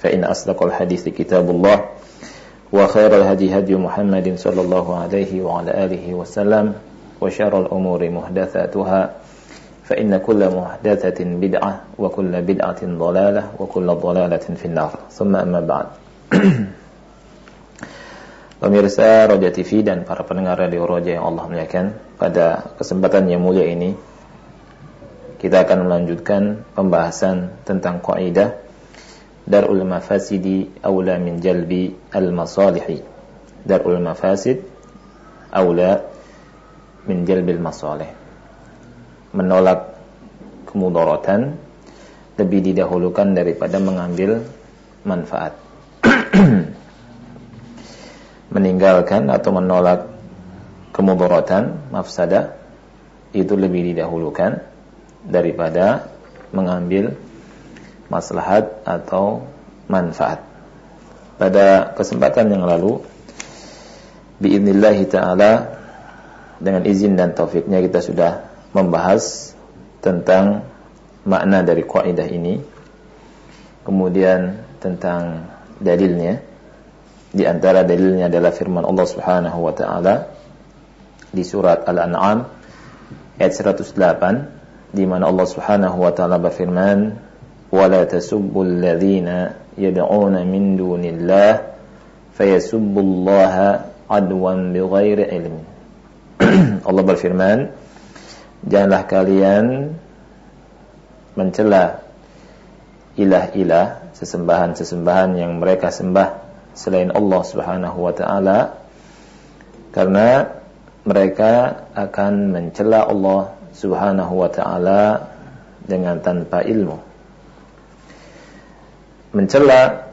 فإن أصدق الحديث كتاب الله وخير الهدي هدي محمد صلى الله عليه وعلى آله وسلم وشر الأمور محدثاتها فإن كل محدثة بدعة وكل بدعة ضلالة وكل ضلالة في النار ثم أما بعد Pemirsa Roja TV dan para pendengar Radio Roja yang Allah muliakan Pada kesempatan yang mulia ini Kita akan melanjutkan pembahasan tentang kaidah darul mafasidi aula min jalbi al masalihi darul mafasid aula min jalbil masalih. Menolak kemudaratan lebih didahulukan daripada mengambil manfaat. Meninggalkan atau menolak kemudaratan mafsadah itu lebih didahulukan daripada mengambil maslahat atau manfaat. Pada kesempatan yang lalu biidnillahi taala dengan izin dan taufiknya kita sudah membahas tentang makna dari kaidah ini. Kemudian tentang dalilnya. Di antara dalilnya adalah firman Allah Subhanahu wa taala di surat Al-An'am ayat 108 di mana Allah Subhanahu wa taala berfirman ولا تسبوا الذين يدعون من دون الله فيسبوا الله عدوا بغير علم Allah berfirman janganlah kalian mencela ilah-ilah sesembahan-sesembahan yang mereka sembah selain Allah Subhanahu wa taala karena mereka akan mencela Allah Subhanahu wa taala dengan tanpa ilmu mencela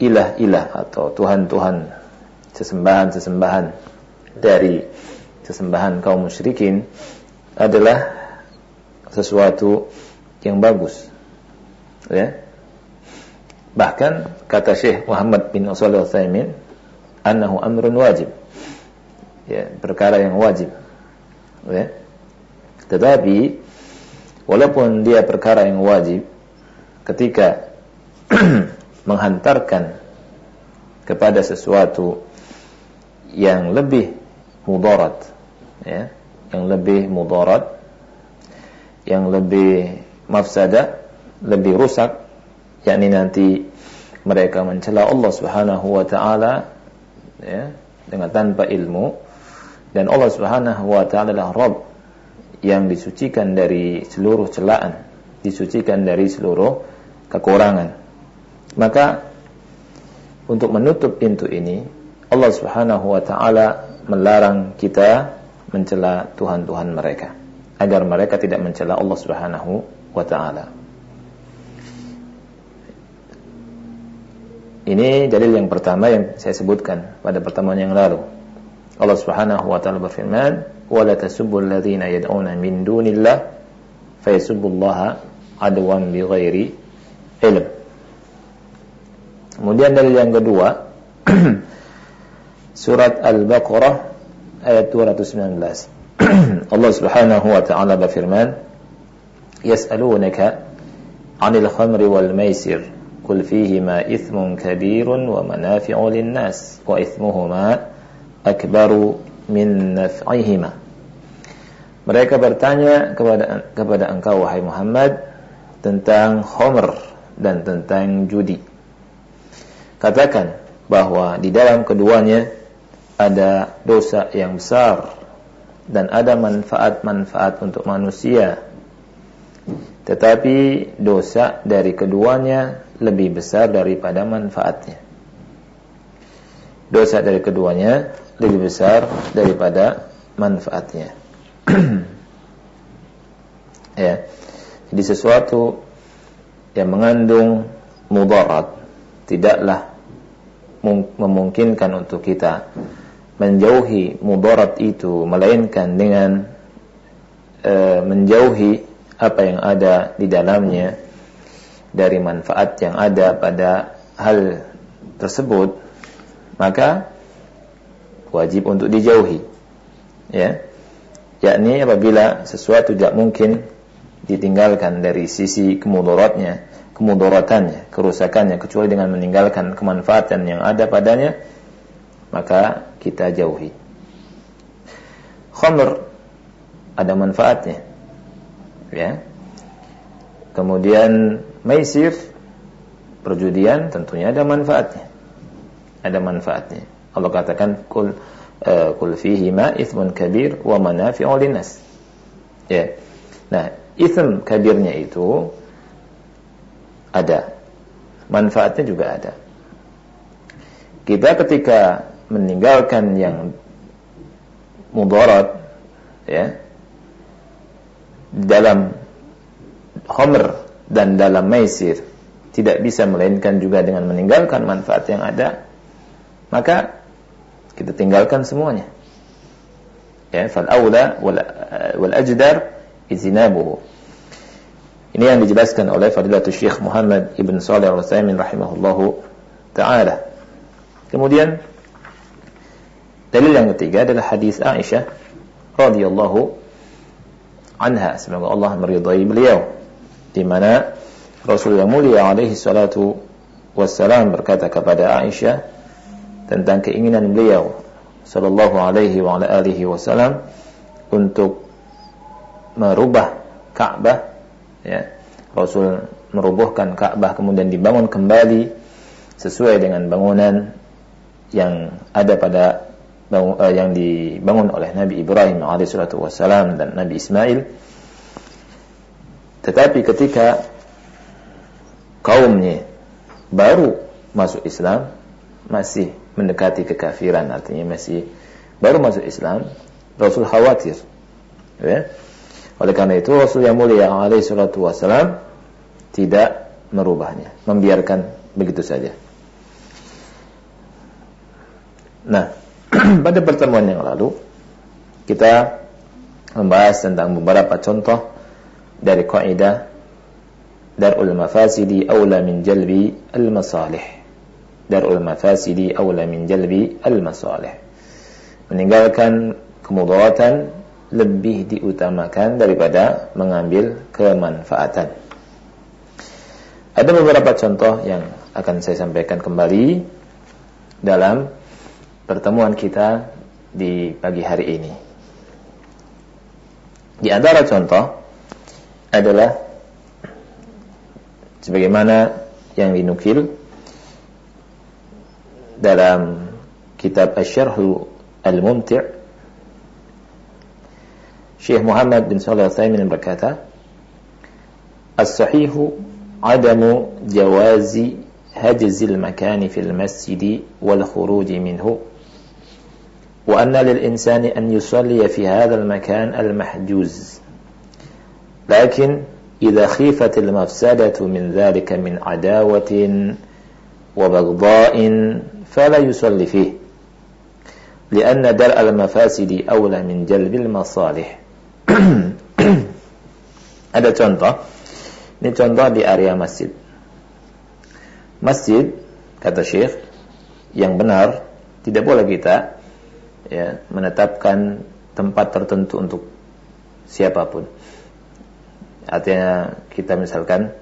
ilah-ilah atau tuhan-tuhan sesembahan-sesembahan dari sesembahan kaum musyrikin adalah sesuatu yang bagus. Ya. Bahkan kata Syekh Muhammad bin Shalih Al-Utsaimin, "Annahu amrun wajib." Ya, perkara yang wajib. Ya. Tetapi walaupun dia perkara yang wajib ketika menghantarkan kepada sesuatu yang lebih mudarat ya yang lebih mudarat yang lebih mafsada lebih rusak yakni nanti mereka mencela Allah Subhanahu wa taala ya dengan tanpa ilmu. Dan Allah Subhanahu wa taala adalah Rabb yang disucikan dari seluruh celaan disucikan dari seluruh kekurangan maka untuk menutup pintu ini Allah Subhanahu wa taala melarang kita mencela tuhan-tuhan mereka agar mereka tidak mencela Allah Subhanahu wa taala. Ini dalil yang pertama yang saya sebutkan pada pertemuan yang lalu. Allah Subhanahu wa taala berfirman, "Wa la tasubbul ladzina yad'una min dunillah fayasubbullaha adwan bighairi ilm." Kemudian dalil yang kedua surat Al-Baqarah ayat 219. Allah Subhanahu wa taala berfirman, "Yas'alunaka 'anil khamri wal maisir, qul fihima ithmun kabirun wa manafi'u lin-nas wa ithmuhuma akbaru min naf'ihima." Mereka bertanya kepada kepada engkau wahai Muhammad tentang khamr dan tentang judi katakan bahwa di dalam keduanya ada dosa yang besar dan ada manfaat-manfaat untuk manusia. Tetapi dosa dari keduanya lebih besar daripada manfaatnya. Dosa dari keduanya lebih besar daripada manfaatnya. ya. Jadi sesuatu yang mengandung mudarat tidaklah memungkinkan untuk kita menjauhi mudarat itu melainkan dengan e, menjauhi apa yang ada di dalamnya dari manfaat yang ada pada hal tersebut maka wajib untuk dijauhi ya. Yakni apabila sesuatu tidak mungkin ditinggalkan dari sisi kemudaratnya kemudaratannya, kerusakannya kecuali dengan meninggalkan kemanfaatan yang ada padanya maka kita jauhi. Khamr ada manfaatnya. Ya. Kemudian maisir perjudian tentunya ada manfaatnya. Ada manfaatnya. Allah katakan kul uh, kul fihi ma ithmun kabir wa manafi'u linnas. Ya. Nah, itham kabirnya itu ada. Manfaatnya juga ada. Kita ketika meninggalkan yang mudarat ya dalam homer dan dalam maisir tidak bisa melainkan juga dengan meninggalkan manfaat yang ada maka kita tinggalkan semuanya ya fal aula wal, wal ajdar izinabuhu ini yang dijelaskan oleh Fadilatul Syekh Muhammad Ibn Salih Al-Utsaimin rahimahullahu taala. Kemudian dalil yang ketiga adalah hadis Aisyah radhiyallahu anha semoga Allah meridai beliau di mana Rasul yang mulia alaihi salatu wassalam berkata kepada Aisyah tentang keinginan beliau sallallahu alaihi wa ala alihi wasallam untuk merubah Ka'bah ya. Rasul merubuhkan Ka'bah kemudian dibangun kembali sesuai dengan bangunan yang ada pada uh, yang dibangun oleh Nabi Ibrahim alaihissalatu wassalam dan Nabi Ismail. Tetapi ketika kaumnya baru masuk Islam masih mendekati kekafiran artinya masih baru masuk Islam Rasul khawatir ya oleh karena itu Rasul yang mulia alaihi salatu wasalam tidak merubahnya, membiarkan begitu saja. Nah, pada pertemuan yang lalu kita membahas tentang beberapa contoh dari kaidah darul mafasidi aula min jalbi al masalih. Darul mafasidi aula min jalbi al masalih. Meninggalkan kemudaratan lebih diutamakan daripada mengambil kemanfaatan. Ada beberapa contoh yang akan saya sampaikan kembali dalam pertemuan kita di pagi hari ini. Di antara contoh adalah sebagaimana yang dinukil dalam kitab Asy-Syarh Al-Mumti' Muhammad bin Shalih Al-Utsaimin berkata, "As-sahihu adamu jawazi hajzil makani fil masjid wal khuruj minhu." وأن للإنسان أن يصلي في هذا المكان المحجوز لكن إذا خيفت المفسدة من ذلك من عداوة وبغضاء فلا يصلي فيه لأن درء المفاسد أولى من جلب المصالح Ada contoh. Ini contoh di area masjid. Masjid, kata Syekh, yang benar tidak boleh kita ya menetapkan tempat tertentu untuk siapa pun. Artinya kita misalkan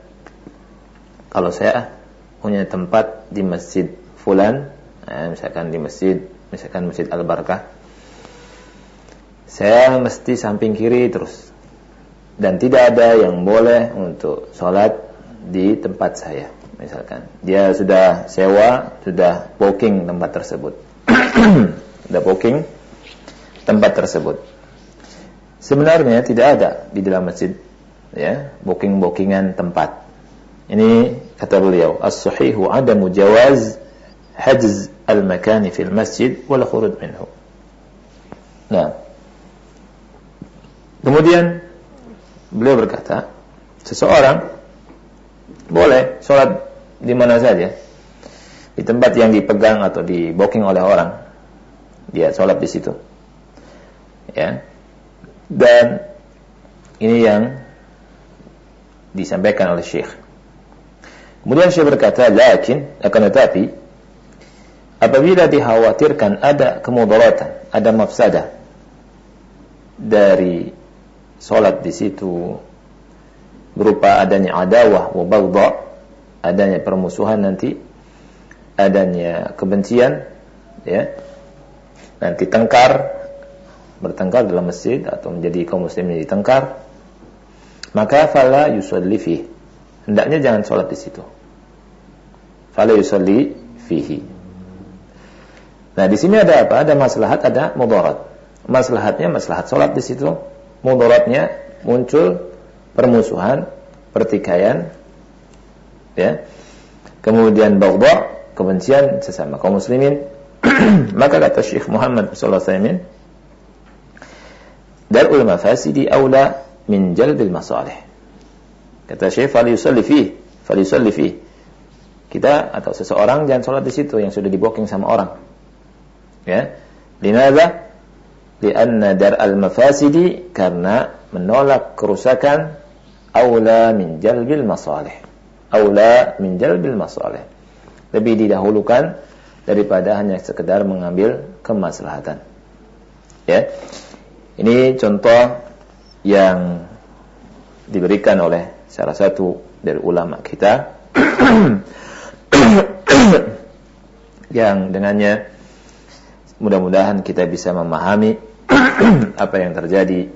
kalau saya punya tempat di masjid fulan, ya, misalkan di masjid, misalkan masjid Al Barkah, saya mesti samping kiri terus dan tidak ada yang boleh untuk sholat di tempat saya misalkan dia sudah sewa, sudah booking tempat tersebut. sudah booking tempat tersebut. Sebenarnya tidak ada di dalam masjid ya, booking-bookingan tempat. Ini kata beliau, as-sahihu adamu jawaz hajz al-makani fil masjid wal khuruj minhu. Nah. Kemudian beliau berkata, seseorang boleh sholat di mana saja, di tempat yang dipegang atau di booking oleh orang, dia sholat di situ. Ya, dan ini yang disampaikan oleh Syekh. Kemudian Syekh berkata, "Lakin akan tetapi apabila dikhawatirkan ada kemudaratan, ada mafsadah dari solat di situ berupa adanya adawah wa baghdha, adanya permusuhan nanti, adanya kebencian, ya. Nanti tengkar, bertengkar dalam masjid atau menjadi kaum muslimin ditengkar, maka fala yusalli fihi. Hendaknya jangan sholat di situ. Fala yusalli fihi. Nah, di sini ada apa? Ada maslahat, ada mudarat. Maslahatnya maslahat sholat di situ mudaratnya muncul permusuhan, pertikaian, ya. Kemudian baghdha, kebencian sesama kaum muslimin. Maka kata Syekh Muhammad sallallahu alaihi wasallam, darul mafasidi aula min jalbil masalih. Kata Syekh fal yusalli fi, fal. Kita atau seseorang jangan sholat di situ yang sudah diboking sama orang. Ya. Limadha? Lianna dar al-mafasidi karena menolak kerusakan aula min jalbil masalih. Aula min jalbil masalih. Lebih didahulukan daripada hanya sekedar mengambil kemaslahatan. Ya. Ini contoh yang diberikan oleh salah satu dari ulama kita yang dengannya mudah-mudahan kita bisa memahami apa yang terjadi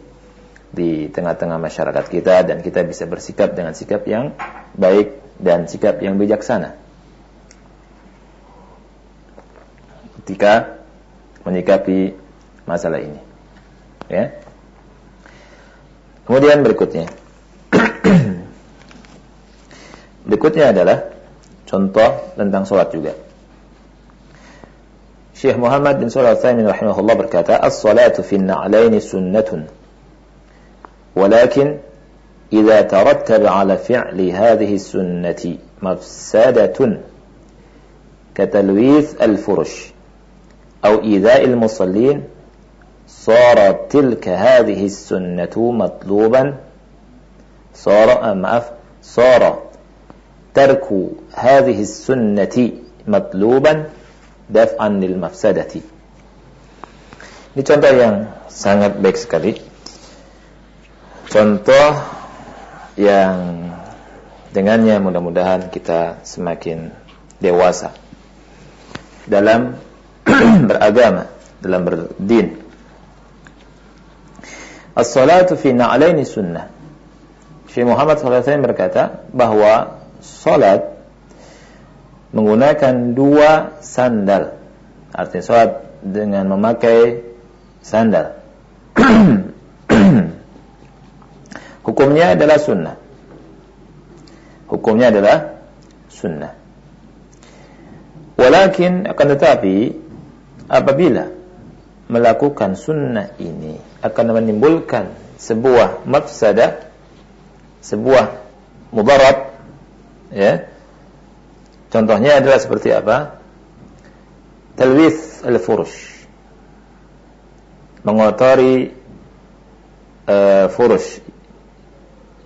di tengah-tengah masyarakat kita dan kita bisa bersikap dengan sikap yang baik dan sikap yang bijaksana ketika menyikapi masalah ini. Ya. Kemudian berikutnya. berikutnya adalah contoh tentang sholat juga. شيخ محمد بن صالح الثامن رحمه الله بركاته الصلاة في النعلين سنة. ولكن إذا ترتب على فعل هذه السنة مفسدة كتلويث الفرش أو إيذاء المصلين صارت تلك هذه السنة مطلوبا صار أم أف صار ترك هذه السنة مطلوبا daf'an lil mafsadati. Ini contoh yang sangat baik sekali. Contoh yang dengannya mudah-mudahan kita semakin dewasa dalam beragama, dalam berdin. As-salatu fi na'laini sunnah. Syekh Muhammad SAW berkata bahwa salat menggunakan dua sandal. Artinya sholat dengan memakai sandal. Hukumnya adalah sunnah. Hukumnya adalah sunnah. Walakin akan tetapi apabila melakukan sunnah ini akan menimbulkan sebuah mafsadah, sebuah mudarat, ya, Contohnya adalah seperti apa? Talwith al-furush. Mengotori uh, furush.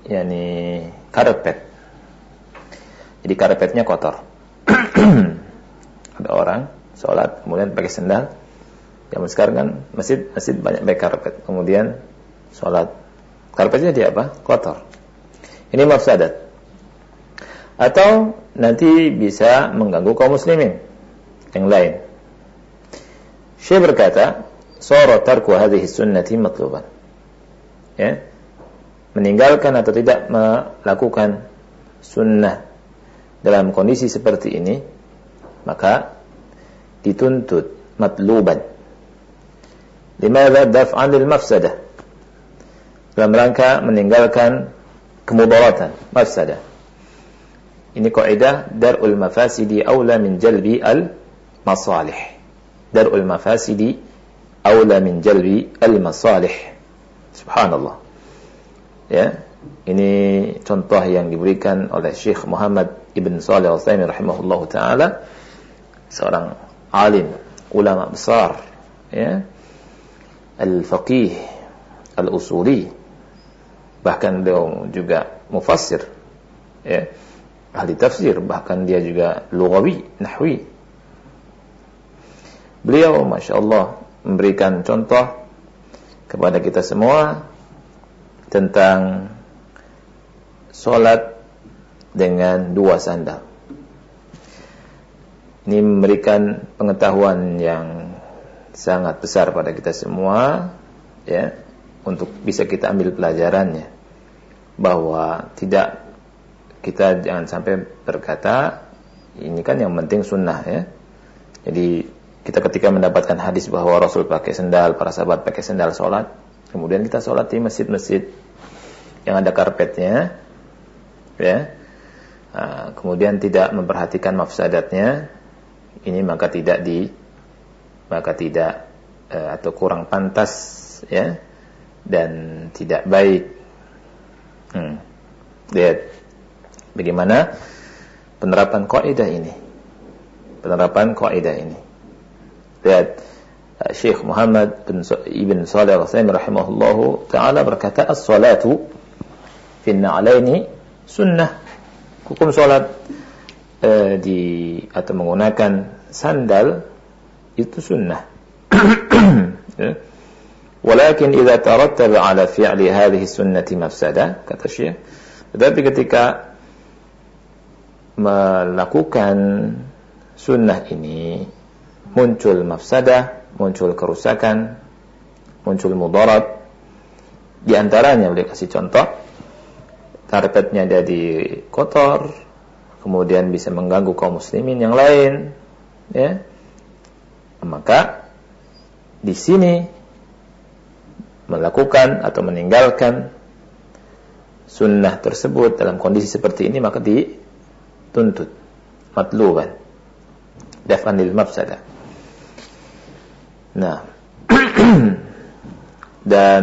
Yani karpet. Jadi karpetnya kotor. Ada orang sholat kemudian pakai sendal. Zaman sekarang kan masjid masjid banyak pakai karpet. Kemudian sholat karpetnya dia apa? Kotor. Ini mafsadat atau nanti bisa mengganggu kaum muslimin yang lain. Syekh berkata, "Sara tarku hadhihi sunnati matluban." Ya. Meninggalkan atau tidak melakukan sunnah dalam kondisi seperti ini maka dituntut matluban limadha daf'an lil mafsadah dalam rangka meninggalkan kemudaratan mafsadah ini kaidah darul mafasidi aula min jalbi al masalih darul mafasidi aula min jalbi al masalih subhanallah. Ya ini contoh yang diberikan oleh Syekh Muhammad Ibn Salih Al-Utsaimin rahimahullahu taala seorang alim ulama besar ya al-faqih al-usuli bahkan beliau juga mufassir ya ahli tafsir bahkan dia juga lugawi nahwi beliau masya Allah memberikan contoh kepada kita semua tentang sholat dengan dua sandal. Ini memberikan pengetahuan yang sangat besar pada kita semua, ya, untuk bisa kita ambil pelajarannya bahwa tidak kita jangan sampai berkata ini kan yang penting sunnah ya. Jadi kita ketika mendapatkan hadis bahwa Rasul pakai sendal, para sahabat pakai sendal sholat, kemudian kita sholat di masjid-masjid yang ada karpetnya, ya uh, kemudian tidak memperhatikan mafsadatnya ini maka tidak di maka tidak uh, atau kurang pantas ya dan tidak baik hmm. lihat bagaimana penerapan kaidah ini? Penerapan kaidah ini. Lihat uh, Syekh Muhammad bin Ibn Salih Al-Utsaimin rahimahullahu taala berkata as-salatu fi an-na'laini sunnah. Hukum sholat eh, di atau menggunakan sandal itu sunnah. Ya. walakin idza tarattaba ala fi'li hadhihi sunnati mafsada kata Syekh. Tetapi ketika melakukan sunnah ini muncul mafsadah muncul kerusakan muncul mudarat di antaranya boleh kasih contoh karpetnya jadi kotor, kemudian bisa mengganggu kaum muslimin yang lain, ya. Maka di sini melakukan atau meninggalkan sunnah tersebut dalam kondisi seperti ini maka dituntut matluban daf'an lil mafsada. Nah, dan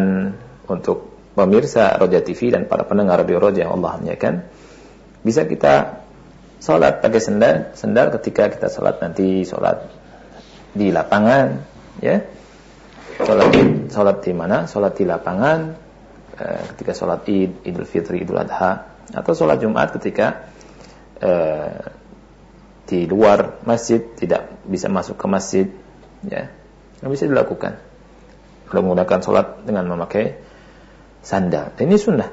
untuk pemirsa Roja TV dan para pendengar Radio Roja yang Allah muliakan, bisa kita sholat pakai sendal, sendal ketika kita sholat nanti sholat di lapangan, ya. Sholat sholat di mana? Sholat di lapangan eh, ketika sholat Id, Idul Fitri, Idul Adha, atau sholat Jumat ketika eh, di luar masjid tidak bisa masuk ke masjid, ya. Yang bisa dilakukan. Kalau menggunakan sholat dengan memakai sandal. Ini sunnah.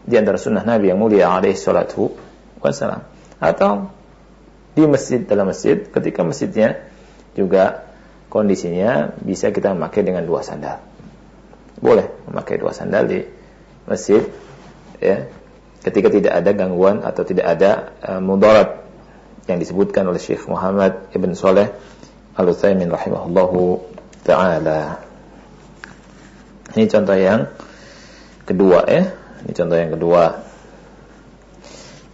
Di antara sunnah Nabi yang mulia alaihi salatu wassalam. Atau di masjid, dalam masjid, ketika masjidnya juga kondisinya bisa kita memakai dengan dua sandal. Boleh memakai dua sandal di masjid, ya, ketika tidak ada gangguan atau tidak ada uh, mudarat yang disebutkan oleh Syekh Muhammad Ibn Saleh Al-Utsaimin rahimahullahu taala. Ini contoh yang kedua ya. Ini contoh yang kedua.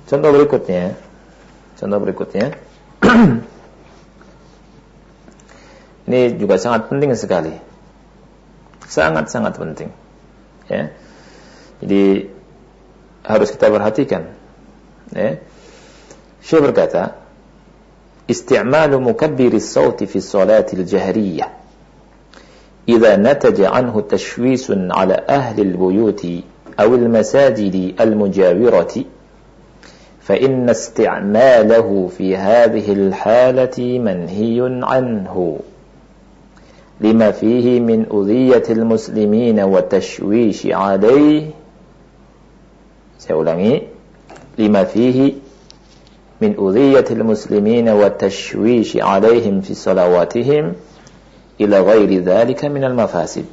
Contoh berikutnya. Contoh berikutnya. Ini juga sangat penting sekali. Sangat-sangat penting. Ya. Jadi harus kita perhatikan. Ya. Syekh berkata, "Isti'malu mukabbiri as-sauti fi salati al-jahriyah." إذا نتج عنه تشويش على أهل البيوت أو المساجد المجاورة فإن استعماله في هذه الحالة منهي عنه لما فيه من أذية المسلمين والتشويش عليه Saya ulangi, lima fihi min udhiyatil muslimina wa tashwishi alaihim fi salawatihim ila ghairi dhalika minal mafasid.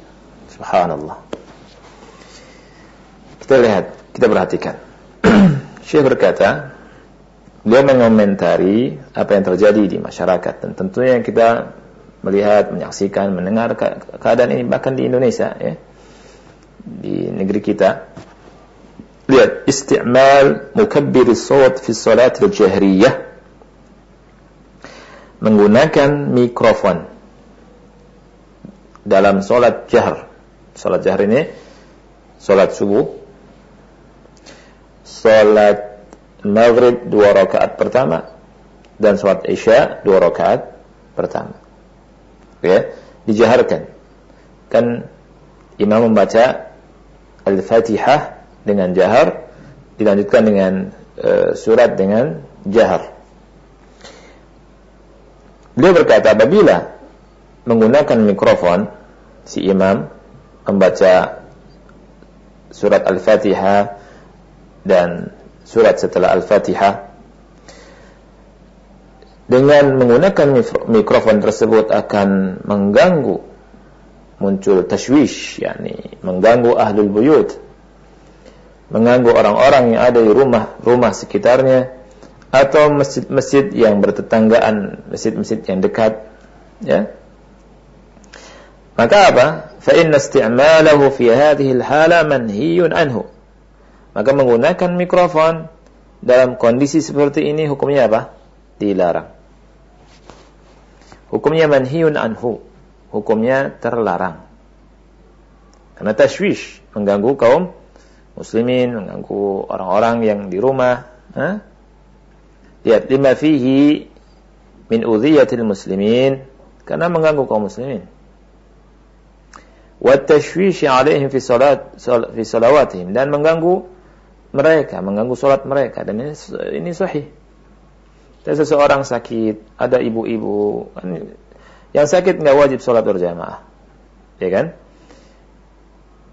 Subhanallah. Kita lihat, kita perhatikan. Syekh berkata, beliau mengomentari apa yang terjadi di masyarakat dan tentunya kita melihat, menyaksikan, mendengar keadaan ini bahkan di Indonesia ya. Di negeri kita Lihat isti'mal mukabbir sawt fi salat al-jahriyah menggunakan mikrofon dalam solat jahr. Solat jahr ini solat subuh, solat maghrib dua rakaat pertama, dan solat isya dua rakaat pertama. Ya, dijaharkan. Kan imam membaca Al-Fatihah dengan jahar, dilanjutkan dengan uh, surat dengan jahar. Beliau berkata apabila menggunakan mikrofon si imam membaca surat Al-Fatihah dan surat setelah Al-Fatihah dengan menggunakan mikrofon tersebut akan mengganggu muncul tashwish yakni mengganggu ahlul buyut mengganggu orang-orang yang ada di rumah-rumah sekitarnya atau masjid-masjid yang bertetanggaan, masjid-masjid yang dekat, ya. Maka apa? Fa inna isti'malahu fi hadhihi al-hala manhiyun anhu. Maka menggunakan mikrofon dalam kondisi seperti ini hukumnya apa? Dilarang. Hukumnya manhiyun anhu. Hukumnya terlarang. Karena tashwish mengganggu kaum muslimin, mengganggu orang-orang yang di rumah, ha? Lihat lima fihi min udhiyatil muslimin karena mengganggu kaum muslimin. Wa tashwishi alaihim fi salat fi salawatihim dan mengganggu mereka, mengganggu salat mereka dan ini ini sahih. Dan seseorang sakit, ada ibu-ibu yang sakit nggak wajib sholat berjamaah, ya kan?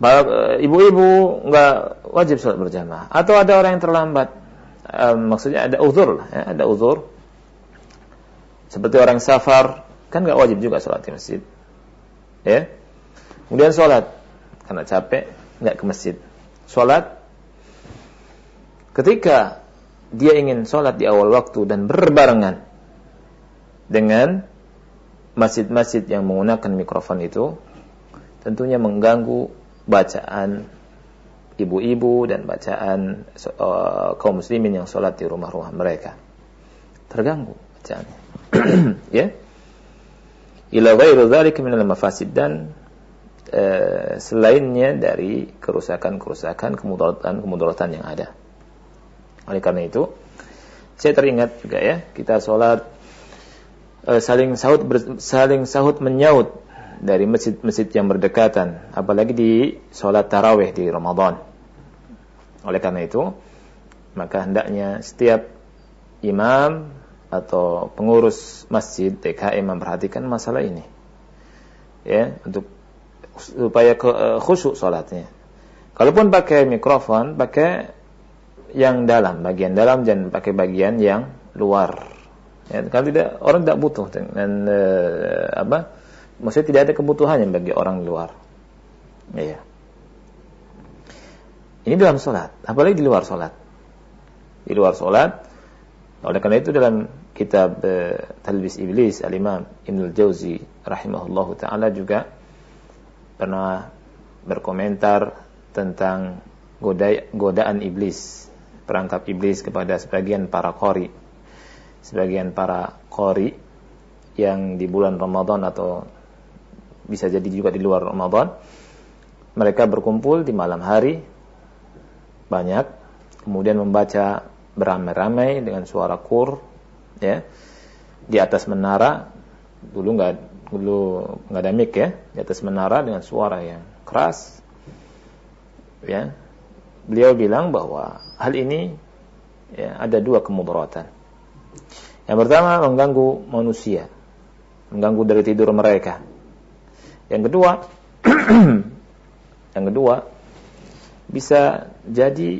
Ibu-ibu nggak wajib sholat berjamaah, atau ada orang yang terlambat, um, maksudnya ada uzur lah, ya, ada uzur. Seperti orang safar, kan nggak wajib juga sholat di masjid. Ya. Kemudian sholat, karena capek, nggak ke masjid. Sholat, ketika dia ingin sholat di awal waktu dan berbarengan dengan masjid-masjid yang menggunakan mikrofon itu, tentunya mengganggu bacaan ibu-ibu dan bacaan uh, kaum muslimin yang sholat di rumah-rumah mereka. Terganggu bacaannya. ya. Ila ghairu dzalik min al-mafasid dan uh, selainnya dari kerusakan-kerusakan kemudaratan-kemudaratan yang ada. Oleh karena itu, saya teringat juga ya, kita sholat uh, saling sahut saling sahut menyaut dari masjid-masjid yang berdekatan, apalagi di sholat tarawih di Ramadan. Oleh karena itu, maka hendaknya setiap imam atau pengurus masjid TKM memperhatikan masalah ini. Ya, untuk supaya eh, khusyuk salatnya. Kalaupun pakai mikrofon, pakai yang dalam, bagian dalam jangan pakai bagian yang luar. Ya, kalau tidak orang tidak butuh dengan uh, apa? Maksudnya tidak ada kebutuhannya bagi orang luar. Ya. Ini dalam sholat, apalagi di luar sholat. Di luar sholat, oleh karena itu dalam kitab uh, Talbis Iblis Al-Imam Ibn Al-Jauzi rahimahullah ta'ala juga pernah berkomentar tentang goda godaan iblis, perangkap iblis kepada sebagian para kori, sebagian para kori yang di bulan Ramadan atau bisa jadi juga di luar Ramadan, mereka berkumpul di malam hari banyak, kemudian membaca beramai-ramai dengan suara kur, ya, di atas menara, dulu nggak dulu nggak ada mic ya, di atas menara dengan suara yang keras, ya. Beliau bilang bahwa hal ini ya, ada dua kemudaratan. Yang pertama mengganggu manusia, mengganggu dari tidur mereka. Yang kedua, yang kedua bisa jadi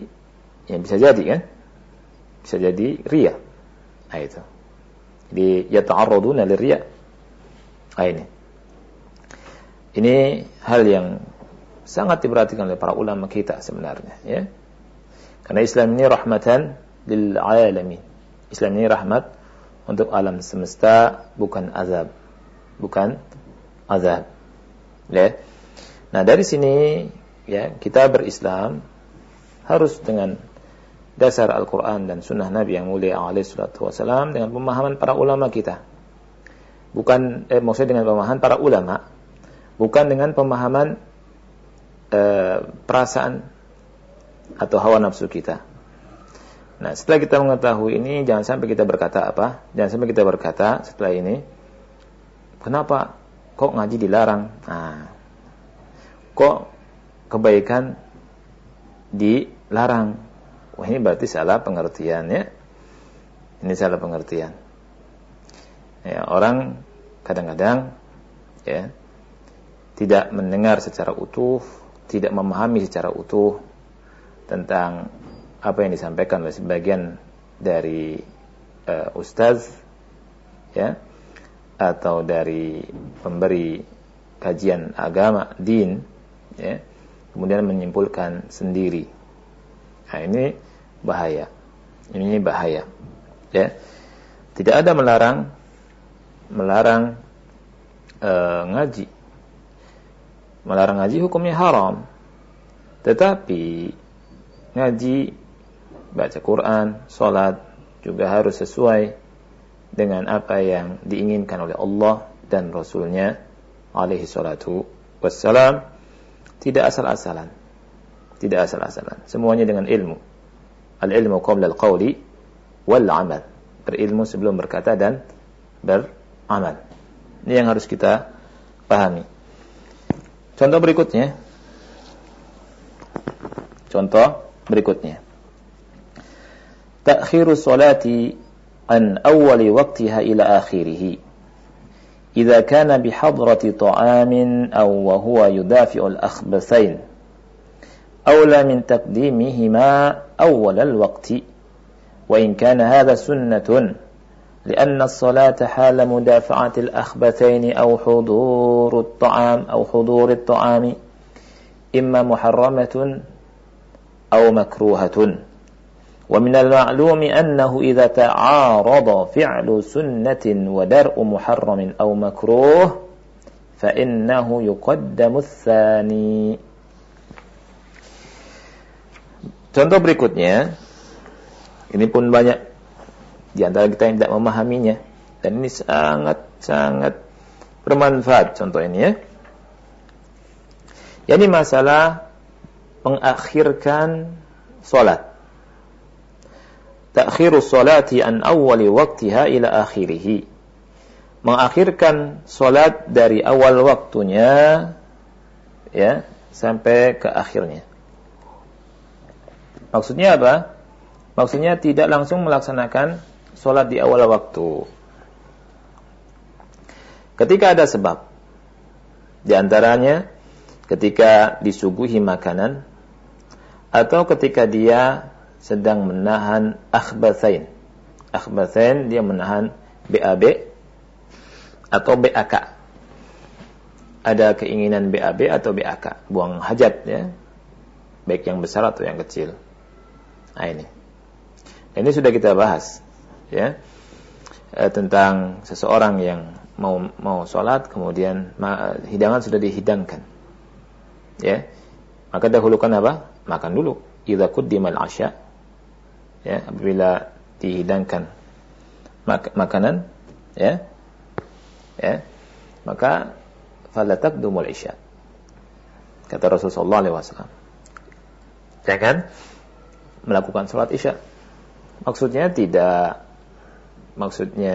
ya bisa jadi kan? Bisa jadi ria nah itu. Jadi yata'arraduna lirya. Nah ini. Ini hal yang sangat diperhatikan oleh para ulama kita sebenarnya ya. Karena Islam ini rahmatan lil alamin. Islam ini rahmat untuk alam semesta bukan azab. Bukan azab. Ya. Nah, dari sini ya kita berislam harus dengan dasar Al-Quran dan Sunnah Nabi yang mulia alaihi salatu wasalam dengan pemahaman para ulama kita. Bukan, eh, maksudnya dengan pemahaman para ulama, bukan dengan pemahaman eh, perasaan atau hawa nafsu kita. Nah, setelah kita mengetahui ini, jangan sampai kita berkata apa? Jangan sampai kita berkata setelah ini, kenapa kok ngaji dilarang? Nah, kok kebaikan dilarang? Wah ini berarti salah pengertian ya. Ini salah pengertian. Ya, orang kadang-kadang ya tidak mendengar secara utuh, tidak memahami secara utuh tentang apa yang disampaikan oleh sebagian dari uh, ustaz ya atau dari pemberi kajian agama din ya kemudian menyimpulkan sendiri nah ini bahaya. Ini bahaya. Ya. Tidak ada melarang melarang e, ngaji. Melarang ngaji hukumnya haram. Tetapi ngaji, baca Quran, salat juga harus sesuai dengan apa yang diinginkan oleh Allah dan Rasulnya alaihi salatu wassalam. Tidak asal-asalan. Tidak asal-asalan. Semuanya dengan ilmu Al-ilmu qabla al-qawli wal amal. Berilmu sebelum berkata dan beramal. Ini yang harus kita pahami. Contoh berikutnya. Contoh berikutnya. Ta'khiru salati an awwali waqtiha ila akhirih. إذا كان بحضرة طعام أو وهو يدافع الأخبثين أولى من تقديمهما أول الوقت وإن كان هذا سنة لأن الصلاة حال مدافعة الأخبثين أو حضور الطعام أو حضور الطعام إما محرمة أو مكروهة ومن المعلوم أنه إذا تعارض فعل سنة ودرء محرم أو مكروه فإنه يقدم الثاني Contoh berikutnya, ini pun banyak di antara kita yang tidak memahaminya. Dan ini sangat-sangat bermanfaat contoh ini ya. Jadi masalah mengakhirkan solat. Takhiru solati an awali waktiha ila akhirih. Mengakhirkan solat dari awal waktunya ya sampai ke akhirnya. Maksudnya apa? Maksudnya tidak langsung melaksanakan sholat di awal waktu. Ketika ada sebab, di antaranya ketika disuguhi makanan, atau ketika dia sedang menahan akhbathain. Akhbathain dia menahan BAB atau BAK. Ada keinginan BAB atau BAK, buang hajat ya. Baik yang besar atau yang kecil. Nah ini. Ini sudah kita bahas ya e, tentang seseorang yang mau mau sholat kemudian ma, hidangan sudah dihidangkan. Ya. Maka dahulukan apa? Makan dulu. Idza quddimal asya. Ya, apabila dihidangkan mak makanan ya. Ya. Maka fala taqdumul isya. Kata Rasulullah SAW. Jangan melakukan sholat isya. Maksudnya tidak, maksudnya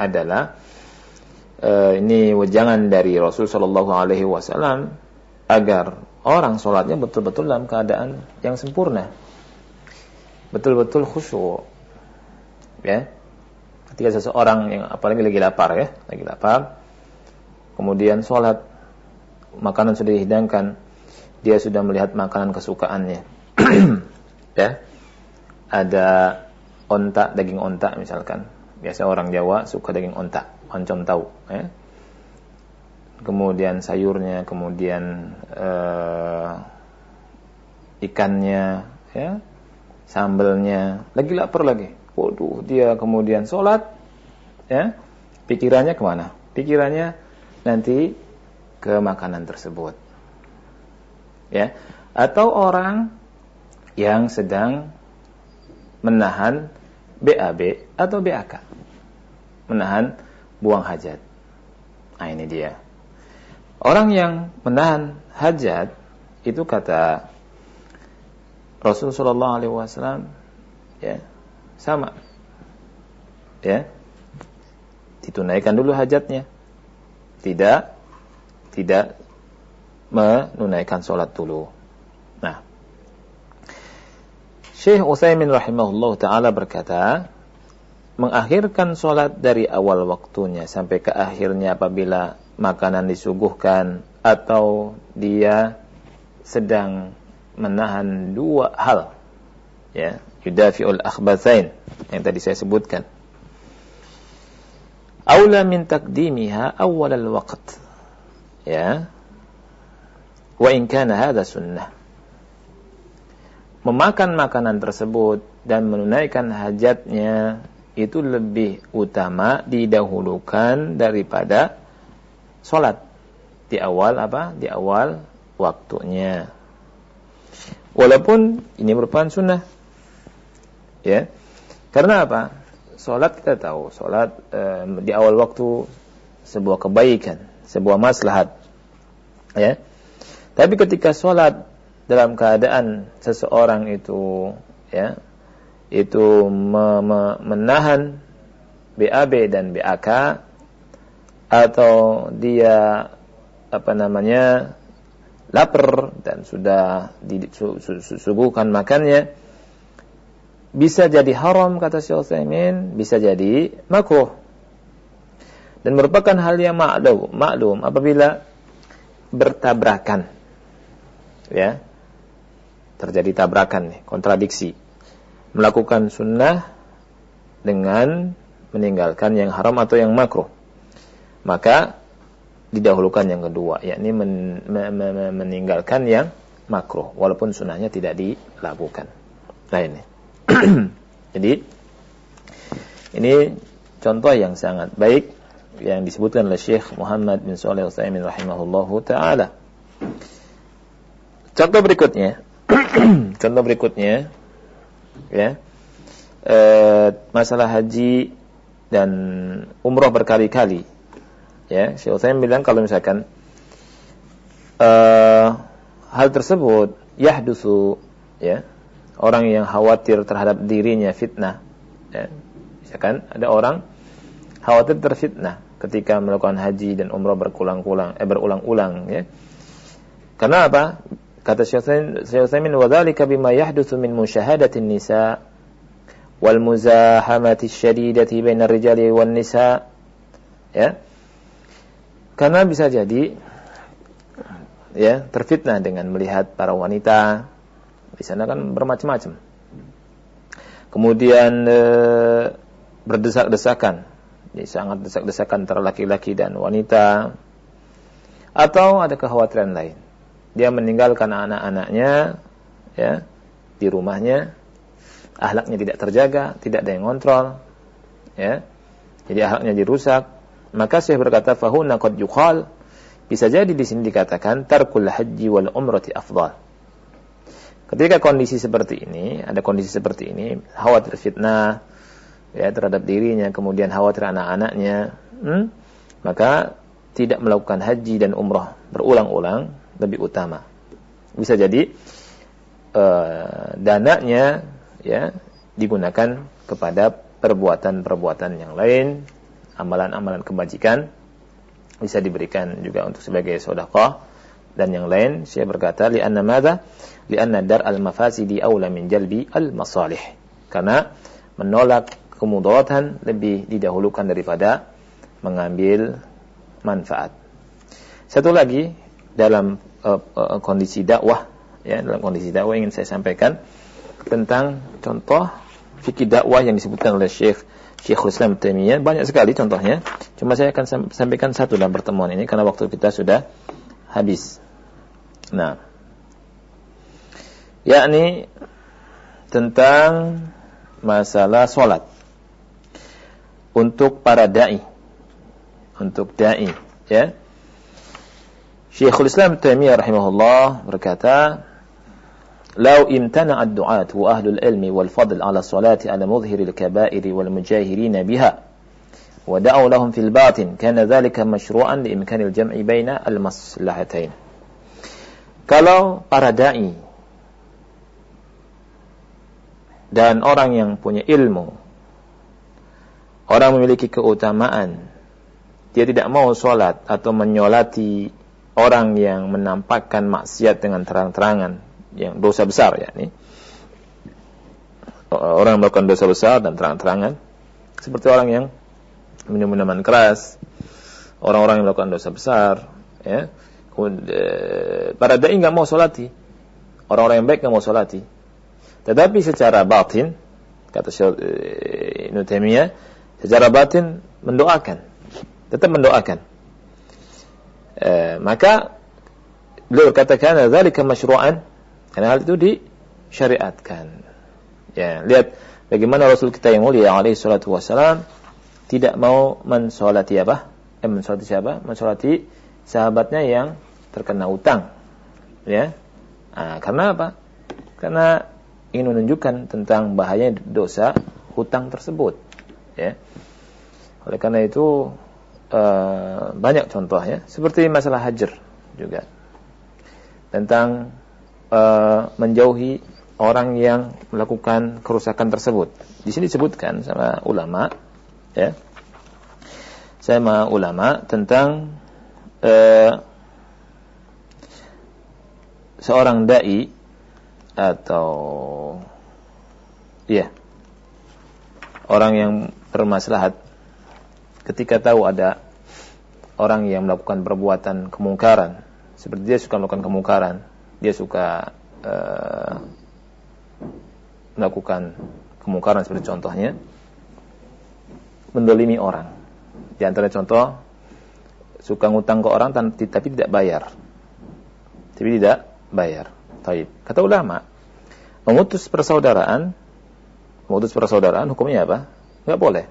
adalah uh, ini wejangan dari Rasul Shallallahu Alaihi Wasallam agar orang sholatnya betul-betul dalam keadaan yang sempurna, betul-betul khusyuk, ya. Ketika seseorang yang apalagi lagi lapar ya, lagi lapar, kemudian sholat, makanan sudah dihidangkan, dia sudah melihat makanan kesukaannya, ya. Ada onta daging onta misalkan. Biasa orang Jawa suka daging onta oncom tahu ya. Kemudian sayurnya kemudian uh, ikannya ya sambelnya lagi lapar lagi waduh dia kemudian sholat, ya, pikirannya ke mana? Pikirannya nanti ke makanan tersebut. Ya, atau orang yang sedang menahan BAB atau BAK. Menahan buang hajat. Nah ini dia. Orang yang menahan hajat itu kata Rasulullah SAW ya sama. Ya. Ditunaikan dulu hajatnya. Tidak tidak menunaikan sholat dulu. Nah. Syekh Utsaimin rahimahullah taala berkata mengakhirkan sholat dari awal waktunya sampai ke akhirnya apabila makanan disuguhkan atau dia sedang menahan dua hal. Ya yudafi'ul akhbathain yang tadi saya sebutkan. Aula min taqdimiha awal al-waqt ya. Wa in kana hadha sunnah. Memakan makanan tersebut dan menunaikan hajatnya itu lebih utama didahulukan daripada sholat di awal apa? Di awal waktunya Walaupun ini merupakan sunnah. Ya. Karena apa? Salat kita tahu, salat eh, di awal waktu sebuah kebaikan, sebuah maslahat. Ya. Tapi ketika salat dalam keadaan seseorang itu ya itu me me menahan BAB dan BAK atau dia apa namanya lapar dan sudah disuguhkan makannya bisa jadi haram kata Syekh Utsaimin, bisa jadi makruh. Dan merupakan hal yang maklum, maklum apabila bertabrakan. Ya. Terjadi tabrakan nih, kontradiksi. Melakukan sunnah dengan meninggalkan yang haram atau yang makruh. Maka didahulukan yang kedua, yakni men, men, meninggalkan yang makruh, walaupun sunnahnya tidak dilakukan. Nah ini. Jadi ini contoh yang sangat baik yang disebutkan oleh Syekh Muhammad bin Shalih Al-Utsaimin rahimahullahu taala. Contoh berikutnya, contoh berikutnya ya. E, masalah haji dan umroh berkali-kali ya Syekh Utsaimin bilang kalau misalkan uh, hal tersebut yahdusu ya orang yang khawatir terhadap dirinya fitnah ya misalkan ada orang khawatir terfitnah ketika melakukan haji dan umrah berulang-ulang eh berulang-ulang ya. Karena apa? Kata Syekh Utsaimin wa dzalika bima yahdutsu min musyahadatin nisa wal muzahamati syadidati bainar rijali wan nisa. Ya karena bisa jadi ya terfitnah dengan melihat para wanita di sana kan bermacam-macam. Kemudian e, berdesak-desakan, jadi sangat desak-desakan antara laki-laki dan wanita. Atau ada kekhawatiran lain. Dia meninggalkan anak-anaknya ya di rumahnya, ahlaknya tidak terjaga, tidak ada yang kontrol, ya. Jadi ahlaknya dirusak, maka saya berkata fahuna qad yuqal bisa jadi di sini dikatakan tarkul haji wal umrati afdal. Ketika kondisi seperti ini, ada kondisi seperti ini, khawatir fitnah ya terhadap dirinya, kemudian khawatir anak-anaknya, hmm, maka tidak melakukan haji dan umrah berulang-ulang lebih utama. Bisa jadi uh, dananya ya digunakan kepada perbuatan-perbuatan yang lain amalan-amalan kebajikan bisa diberikan juga untuk sebagai sedekah. Dan yang lain saya berkata li anna madza li anna dar al mafasidi aula min jalbi al masalih karena menolak kemudaratan lebih didahulukan daripada mengambil manfaat. Satu lagi dalam uh, uh, kondisi dakwah ya dalam kondisi dakwah ingin saya sampaikan tentang contoh fikih dakwah yang disebutkan oleh Syekh Syekhul Islam Taimiyah banyak sekali contohnya. Cuma saya akan sampaikan satu dalam pertemuan ini karena waktu kita sudah habis. Nah, yakni tentang masalah solat untuk para dai, untuk dai, ya. Syekhul Islam Taimiyah rahimahullah berkata, لو امتنع الدعاة وأهل العلم والفضل على الصلاة على مظهر الكبائر والمجاهرين بها ودعوا لهم في الباطن كان ذلك مشروعا لإمكان الجمع بين المصلحتين kalau para dai dan orang yang punya ilmu orang memiliki keutamaan dia tidak mau sholat atau menyolati orang yang menampakkan maksiat dengan terang-terangan yang dosa besar ya ini orang yang melakukan dosa besar dan terang-terangan seperti orang yang minum minuman keras orang-orang yang melakukan dosa besar ya Eh, para dai nggak mau solati. Orang-orang yang baik nggak mau solati. Tetapi secara batin, kata eh, Ibnu secara batin mendoakan. Tetap mendoakan. E, maka beliau katakan zalika masyru'an karena hal itu disyariatkan. Ya, lihat bagaimana Rasul kita yang mulia alaihi salatu wasalam tidak mau mensolati apa? Eh, mensolati siapa? Mensolati sahabatnya yang terkena utang. Ya. Nah, karena apa? Karena ingin menunjukkan tentang bahaya dosa hutang tersebut. Ya. Oleh karena itu uh, banyak contoh ya, seperti masalah hajar juga. Tentang uh, menjauhi orang yang melakukan kerusakan tersebut. Di sini disebutkan sama ulama ya. Sama ulama tentang uh, seorang dai atau ya orang yang bermaslahat ketika tahu ada orang yang melakukan perbuatan kemungkaran seperti dia suka melakukan kemungkaran dia suka uh, melakukan kemungkaran seperti contohnya mendolimi orang di antara contoh suka ngutang ke orang tapi tidak bayar tapi tidak bayar. Taib. Kata ulama, memutus persaudaraan, memutus persaudaraan hukumnya apa? Enggak boleh.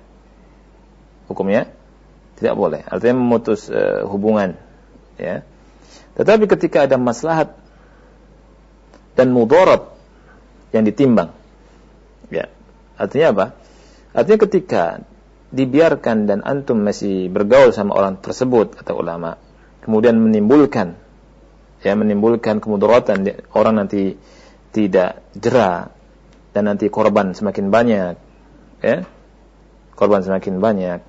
Hukumnya tidak boleh. Artinya memutus uh, hubungan, ya. Tetapi ketika ada maslahat dan mudarat yang ditimbang, ya. Artinya apa? Artinya ketika dibiarkan dan antum masih bergaul sama orang tersebut kata ulama, kemudian menimbulkan ya menimbulkan kemudaratan orang nanti tidak jerah dan nanti korban semakin banyak ya. Korban semakin banyak.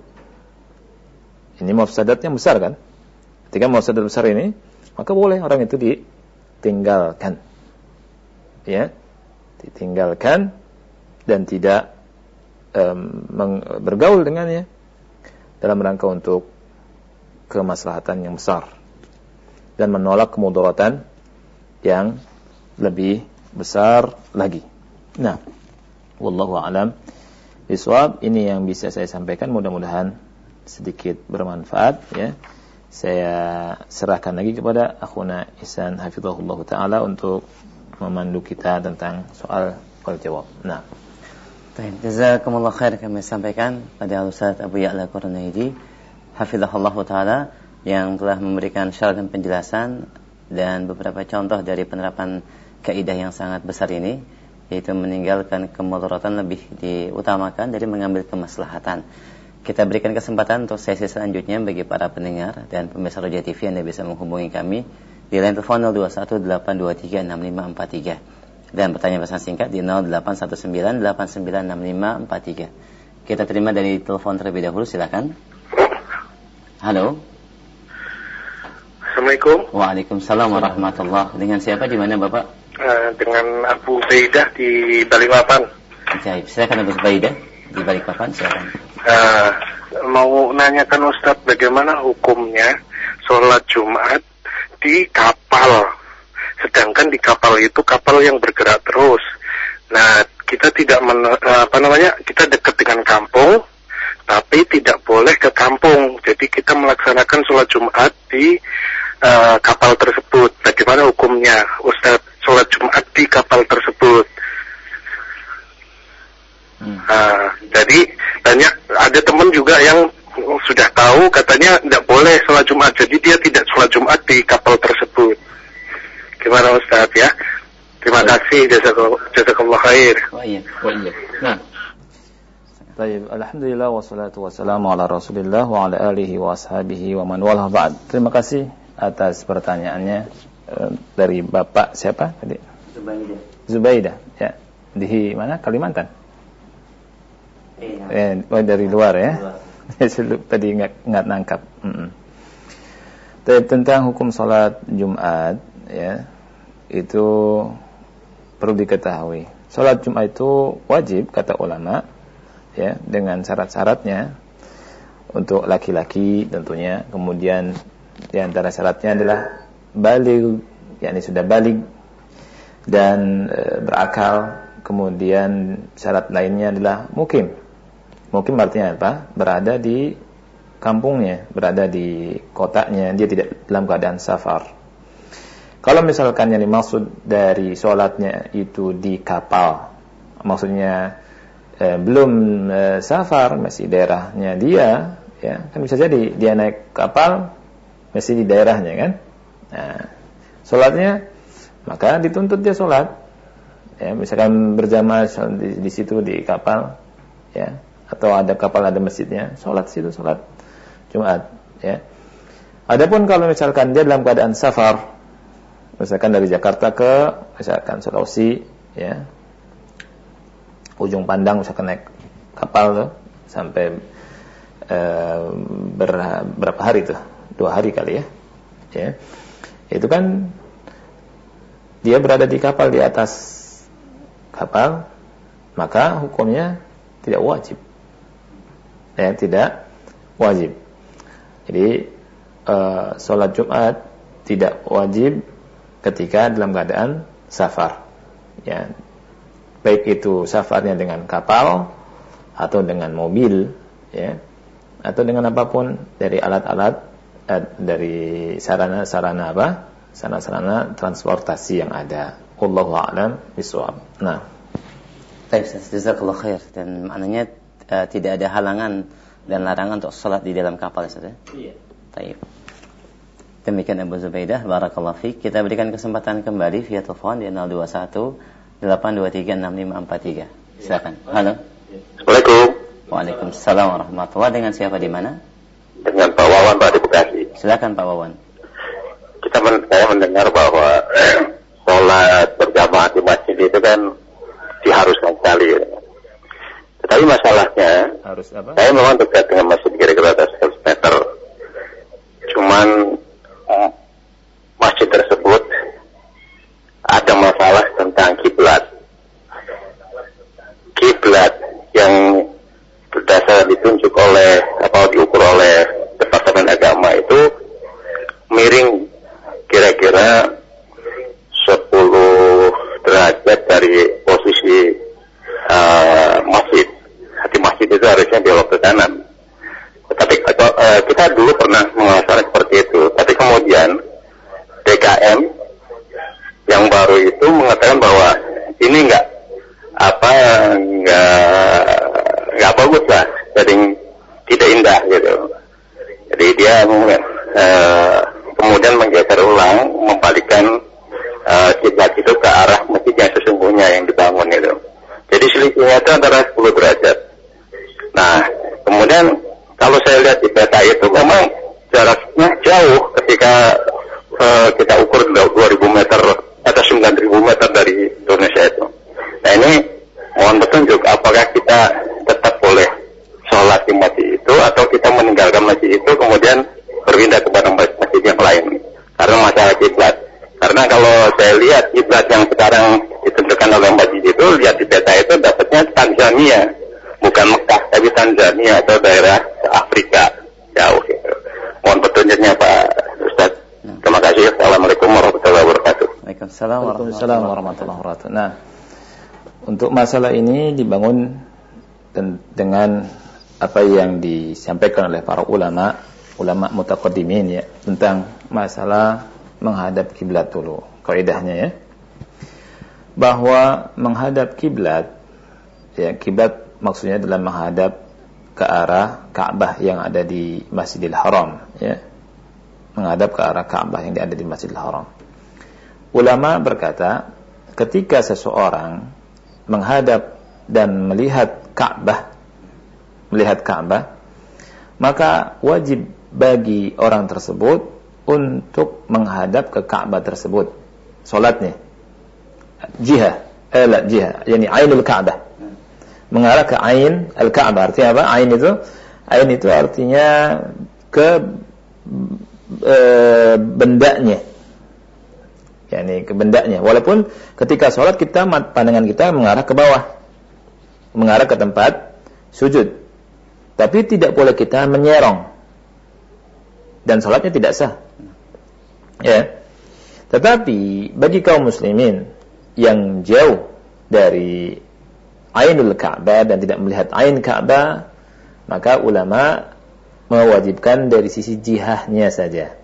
Ini mafsadatnya besar kan? Ketika mafsadat besar ini maka boleh orang itu ditinggalkan ya ditinggalkan dan tidak um, bergaul dengannya dalam rangka untuk kemaslahatan yang besar dan menolak kemudaratan yang lebih besar lagi. Nah, wallahu alam bisawab ini yang bisa saya sampaikan mudah-mudahan sedikit bermanfaat ya. Saya serahkan lagi kepada akhuna Ihsan hafizahullah taala untuk memandu kita tentang soal wal jawab. Nah, Baik, jazakumullah khair kami sampaikan pada Ustaz Abu Ya'la Qurnaidi hafizahullah taala yang telah memberikan syarat dan penjelasan dan beberapa contoh dari penerapan kaidah yang sangat besar ini yaitu meninggalkan kemudaratan lebih diutamakan dari mengambil kemaslahatan. Kita berikan kesempatan untuk sesi selanjutnya bagi para pendengar dan pemirsa Roja TV Anda bisa menghubungi kami di line telepon 0218236543 dan pertanyaan pesan singkat di 0819896543. Kita terima dari telepon terlebih dahulu silakan. Halo. Assalamualaikum. Waalaikumsalam warahmatullah. Dengan siapa di mana Bapak? Uh, dengan Abu Baidah di Balikpapan. Baik, silakan Abu Baidah di Balikpapan, silakan. Uh, mau nanyakan Ustaz bagaimana hukumnya sholat Jumat di kapal. Sedangkan di kapal itu kapal yang bergerak terus. Nah, kita tidak men, apa namanya? Kita dekat dengan kampung, tapi tidak boleh ke kampung. Jadi kita melaksanakan sholat Jumat di uh, kapal tersebut. Bagaimana hukumnya Ustaz sholat Jumat di kapal tersebut? Hmm. Nah, jadi banyak ada teman juga yang sudah tahu katanya tidak boleh sholat Jumat, jadi dia tidak sholat Jumat di kapal tersebut. Gimana Ustaz ya? Terima kasih jazakallah, khair. Wa. Wa. Nah. Baik, alhamdulillah wassalatu wassalamu ala Rasulillah wa ala alihi wa ashabihi wa man walah ba'd. Terima kasih atas pertanyaannya eh, dari Bapak siapa tadi? Zubaidah. Zubaidah, ya. Di mana? Kalimantan. Iya. Eh, oh, dari luar ya. Tadi nggak nggak nangkap. Mm. Tentang hukum salat Jumat, ya, itu perlu diketahui. Salat Jumat itu wajib kata ulama ya dengan syarat-syaratnya untuk laki-laki tentunya. Kemudian di antara syaratnya adalah balik yakni sudah balik dan e, berakal. Kemudian syarat lainnya adalah mukim. Mukim artinya apa? Berada di kampungnya, berada di kotanya, dia tidak dalam keadaan safar. Kalau misalkan yang dimaksud dari sholatnya itu di kapal, maksudnya eh, belum eh, safar, masih daerahnya dia, ya kan bisa jadi dia naik kapal masih di daerahnya kan. Nah, sholatnya maka dituntut dia sholat, ya misalkan berjamaah di, di situ di kapal, ya atau ada kapal ada masjidnya, sholat situ sholat Jumat, ya. Adapun kalau misalkan dia dalam keadaan safar, misalkan dari Jakarta ke misalkan Sulawesi ya. Ujung pandang misalkan naik kapal tuh sampai e, ber, berapa hari tuh? Dua hari kali ya ya. Itu kan dia berada di kapal di atas kapal maka hukumnya tidak wajib ya tidak wajib jadi e, sholat Jumat tidak wajib ketika dalam keadaan safar. Ya. Baik itu safarnya dengan kapal atau dengan mobil, ya, atau dengan apa pun dari alat-alat eh, dari sarana-sarana apa? Sarana-sarana transportasi yang ada. Allahu a'lam bishawab. Nah. Baik, jazakallahu khair dan maknanya uh, tidak ada halangan dan larangan untuk sholat di dalam kapal Ustaz ya? Iya. Baik. Demikian Abu Zubaidah, barakallahu fiik. Kita berikan kesempatan kembali via telepon di 021 823 6543. Silakan. Halo. Assalamualaikum. Waalaikumsalam warahmatullahi Dengan siapa di mana? Dengan Pak Wawan Pak di Bekasi. Silakan Pak Wawan. Kita men saya mendengar bahwa eh, sholat berjamaah di masjid itu kan diharuskan sekali. Tetapi masalahnya, Harus apa? saya memang dekat dengan masjid kira-kira atas 100 meter. Cuman masjid tersebut ada masalah tentang kiblat. Kiblat yang berdasar ditunjuk oleh atau diukur oleh Departemen Agama itu miring kira-kira 10 derajat dari posisi uh, masjid. Hati masjid itu harusnya belok ke kanan. Tapi uh, kita dulu pernah mengalami seperti itu. Tapi kemudian DKM yang baru itu mengatakan bahwa ini enggak apa enggak enggak bagus lah, jadi tidak indah gitu. Jadi dia uh, kemudian menggeser ulang, membalikkan uh, kiblat itu ke arah masjid yang sesungguhnya yang dibangun itu. Jadi selisihnya itu antara 10 derajat. Nah, kemudian kalau saya lihat di peta itu memang jaraknya jauh ketika uh, kita ukur 2000 meter atau 9000 meter dari Indonesia itu. Nah ini mohon petunjuk apakah kita tetap boleh sholat di masjid itu atau kita meninggalkan masjid itu kemudian berpindah kepada masjid yang lain karena masalah kiblat. Karena kalau saya lihat kiblat yang sekarang ditentukan oleh masjid itu lihat di peta itu dapatnya Tanzania bukan Mekah tapi Tanzania atau daerah Afrika jauh gitu. Mohon petunjuknya Pak Ustaz. Terima kasih. Assalamualaikum warahmatullahi wabarakatuh. Waalaikumsalam warahmatullahi wabarakatuh. Nah, untuk masalah ini dibangun dengan apa yang disampaikan oleh para ulama, ulama mutaqaddimin ya, tentang masalah menghadap kiblat dulu. Kaidahnya ya. Bahwa menghadap kiblat ya kiblat maksudnya adalah menghadap ke arah Ka'bah yang ada di Masjidil Haram ya menghadap ke arah Ka'bah yang ada di Masjidil Haram ulama berkata ketika seseorang menghadap dan melihat Ka'bah melihat Ka'bah maka wajib bagi orang tersebut untuk menghadap ke Ka'bah tersebut salatnya jihah eh la jihah yani ainul Ka'bah mengarah ke ain al-Ka'bah. Artinya apa? Ain itu ain itu artinya ke e, bendanya. Yakni ke bendanya. Walaupun ketika sholat kita pandangan kita mengarah ke bawah. Mengarah ke tempat sujud. Tapi tidak boleh kita menyerong. Dan sholatnya tidak sah. Ya. Tetapi bagi kaum muslimin yang jauh dari ainul Ka'bah dan tidak melihat ain Ka'bah, maka ulama mewajibkan dari sisi jihahnya saja.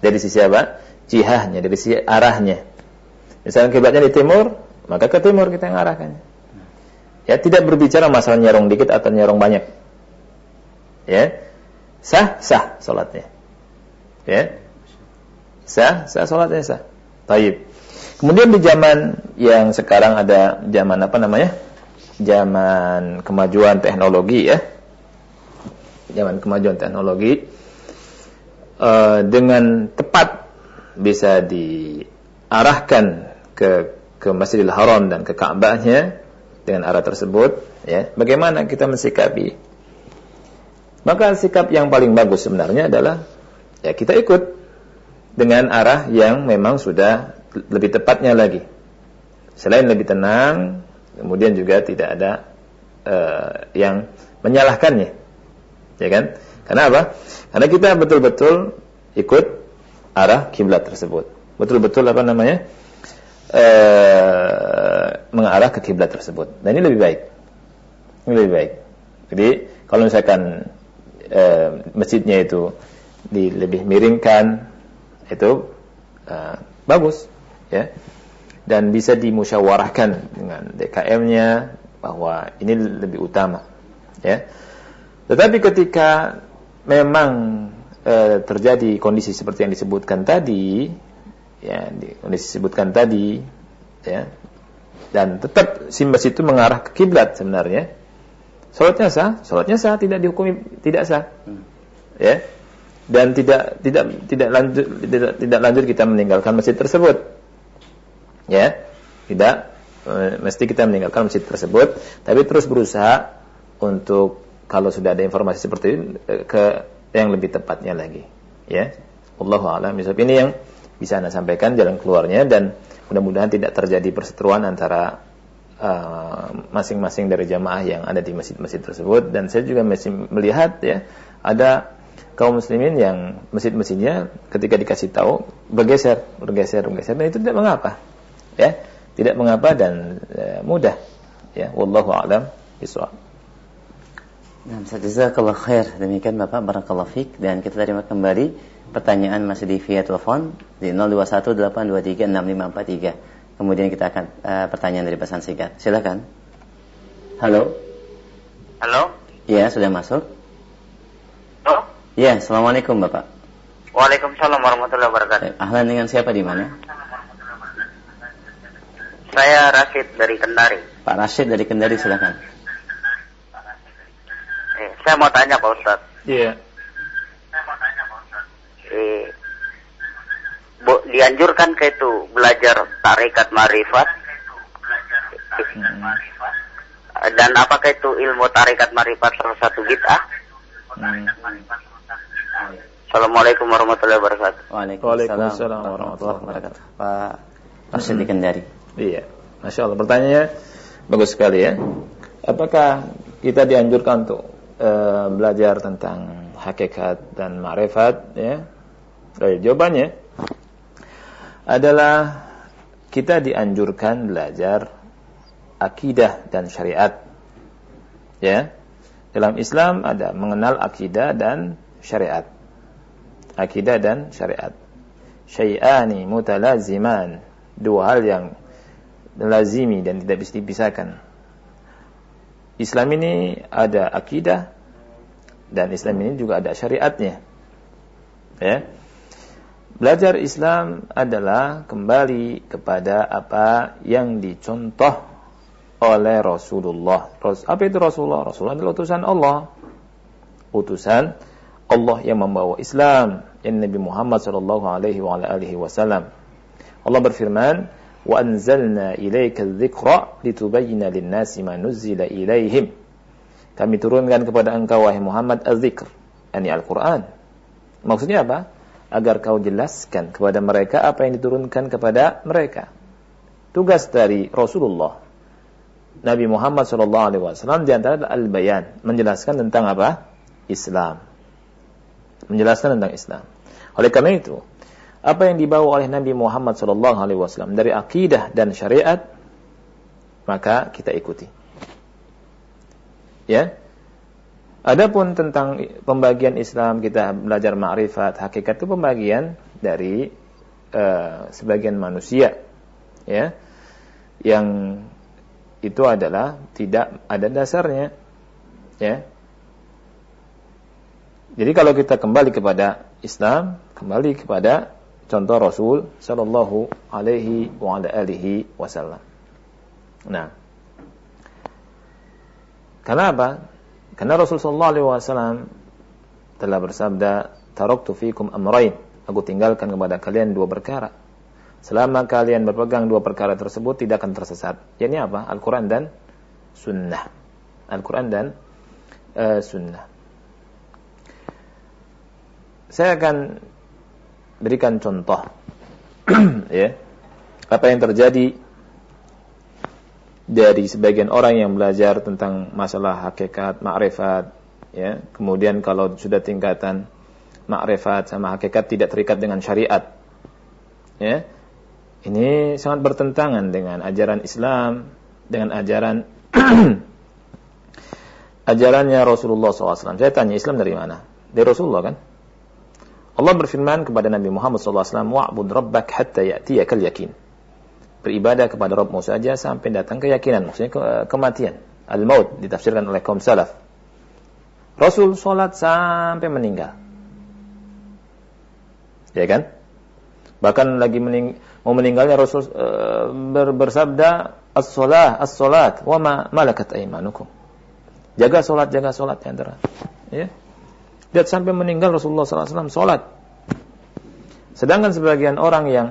Dari sisi apa? Jihahnya, dari sisi arahnya. Misalnya kiblatnya di timur, maka ke timur kita yang arahkan. Ya, tidak berbicara masalah nyerong dikit atau nyerong banyak. Ya. Sah, sah salatnya. Ya. Sah, sah salatnya sah. Taib. Kemudian di zaman yang sekarang ada zaman apa namanya? zaman kemajuan teknologi ya zaman kemajuan teknologi uh, dengan tepat bisa diarahkan ke ke Masjidil Haram dan ke Ka'bahnya dengan arah tersebut ya. Bagaimana kita mensikapi? Maka sikap yang paling bagus sebenarnya adalah ya kita ikut dengan arah yang memang sudah lebih tepatnya lagi. Selain lebih tenang kemudian juga tidak ada uh, yang menyalahkannya. Ya kan? Karena apa? Karena kita betul-betul ikut arah kiblat tersebut. Betul-betul apa namanya? Uh, mengarah ke kiblat tersebut. Dan ini lebih baik. Ini lebih baik. Jadi kalau misalkan uh, masjidnya itu di lebih miringkan itu uh, bagus ya. Dan bisa dimusyawarahkan dengan DKM-nya bahwa ini lebih utama ya. Tetapi ketika memang e, terjadi kondisi seperti yang disebutkan tadi ya di, kondisi disebutkan tadi ya. Dan tetap si masjid itu mengarah ke kiblat sebenarnya. Sholatnya sah sholatnya sah tidak dihukumi tidak sah. Hmm. ya. Dan tidak tidak tidak lanjut tidak, tidak lanjut kita meninggalkan masjid tersebut. Ya. Tidak e, mesti kita meninggalkan masjid tersebut. Tapi terus berusaha untuk kalau sudah ada informasi seperti ini e, ke yang lebih tepatnya lagi. Ya. Allah alam ini yang bisa anda sampaikan jalan keluarnya dan mudah-mudahan tidak terjadi perseteruan antara e, masing-masing uh, dari jamaah yang ada di masjid-masjid tersebut. Dan saya juga masih melihat ya ada kaum muslimin yang masjid-masjidnya ketika dikasih tahu bergeser bergeser bergeser. Dan itu tidak mengapa ya. Tidak mengapa dan e, mudah ya. Wallahu alam bisawab Nah, jazakallah khair. Demikian Bapak barakallahu fik dan kita terima kembali pertanyaan masih di via telepon di 0218236543. Kemudian kita akan uh, pertanyaan dari pesan singkat. Silakan. Halo. Halo. Iya, sudah masuk. Halo. Iya, Assalamualaikum Bapak. Waalaikumsalam warahmatullahi wabarakatuh. Ahlan dengan siapa di mana? Saya Rashid dari Kendari. Pak Rashid dari Kendari silakan. Saya mau tanya Pak Ustaz. Iya. Yeah. Eh, bu, dianjurkan ke itu belajar tarikat marifat? Hmm. Dan apakah itu ilmu tarikat marifat salah satu bid'ah? Hmm. Assalamualaikum warahmatullahi wabarakatuh. Waalaikumsalam warahmatullahi wabarakatuh. Pak Rashid di Kendari. Iya, masya Allah. Pertanyaannya bagus sekali ya. Apakah kita dianjurkan untuk e, belajar tentang hakikat dan ma'rifat? Ya, Dari jawabannya adalah kita dianjurkan belajar akidah dan syariat. Ya, dalam Islam ada mengenal akidah dan syariat. Akidah dan syariat. Syai'ani mutalaziman. Dua hal yang lazimi dan tidak bisa dipisahkan. Islam ini ada akidah dan Islam ini juga ada syariatnya. Ya. Belajar Islam adalah kembali kepada apa yang dicontoh oleh Rasulullah. Apa itu Rasulullah? Rasulullah adalah utusan Allah. Utusan Allah yang membawa Islam, yang Nabi Muhammad sallallahu alaihi wasallam. Allah berfirman, "Wa anzalna ilaika dzikra litubayyana lin-nasi ma nuzzila ilaihim." Kami turunkan kepada engkau wahai Muhammad az-zikr, yakni Al-Qur'an. Maksudnya apa? agar kau jelaskan kepada mereka apa yang diturunkan kepada mereka. Tugas dari Rasulullah Nabi Muhammad SAW di antara al-bayan, menjelaskan tentang apa? Islam. Menjelaskan tentang Islam. Oleh karena itu, apa yang dibawa oleh Nabi Muhammad SAW dari akidah dan syariat, maka kita ikuti. Ya, Adapun tentang pembagian Islam kita belajar ma'rifat, hakikat itu pembagian dari uh, sebagian manusia ya yang itu adalah tidak ada dasarnya ya. Jadi kalau kita kembali kepada Islam, kembali kepada contoh Rasul sallallahu alaihi wa ala alihi wasallam. Nah, karena? Karena Rasulullah SAW telah bersabda, Taraktu fikum amrain. Aku tinggalkan kepada kalian dua perkara. Selama kalian berpegang dua perkara tersebut tidak akan tersesat. Ini apa? Al-Quran dan Sunnah. Al-Quran dan uh, Sunnah. Saya akan berikan contoh. ya. Apa yang terjadi dari sebagian orang yang belajar tentang masalah hakikat, makrifat, ya. Kemudian kalau sudah tingkatan makrifat sama hakikat tidak terikat dengan syariat. Ya. Ini sangat bertentangan dengan ajaran Islam, dengan ajaran ajarannya Rasulullah SAW. Saya tanya Islam dari mana? Dari Rasulullah kan? Allah berfirman kepada Nabi Muhammad SAW, "Wa'bud rabbak hatta ya'tiyakal yakin." beribadah kepada Rabbmu saja sampai datang keyakinan, maksudnya ke, kematian. Al-maut ditafsirkan oleh kaum salaf. Rasul sholat sampai meninggal. Ya kan? Bahkan lagi mening mau meninggalnya Rasul uh, ber bersabda as-salah as-salat wa ma malakat aimanukum. Jaga sholat, jaga sholat ya. Ya. Lihat sampai meninggal Rasulullah SAW sholat. Sedangkan sebagian orang yang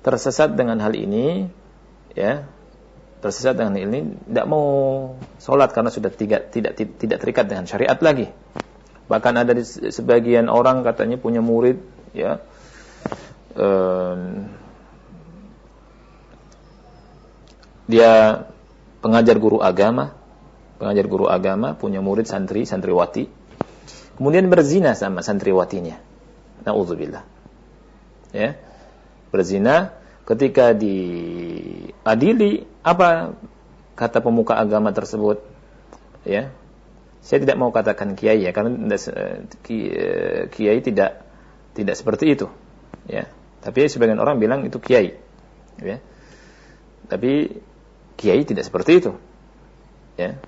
tersesat dengan hal ini, ya, tersesat dengan hal ini, tidak mau sholat karena sudah tidak tidak tidak terikat dengan syariat lagi. Bahkan ada di sebagian orang katanya punya murid, ya, eh, dia pengajar guru agama, pengajar guru agama punya murid santri santriwati, kemudian berzina sama santriwatinya. Nauzubillah. Ya. Berzina ketika diadili apa kata pemuka agama tersebut? Ya. Saya tidak mau katakan kiai ya karena kiai tidak tidak seperti itu. Ya. Tapi sebagian orang bilang itu kiai. Ya. Tapi kiai tidak seperti itu. Ya.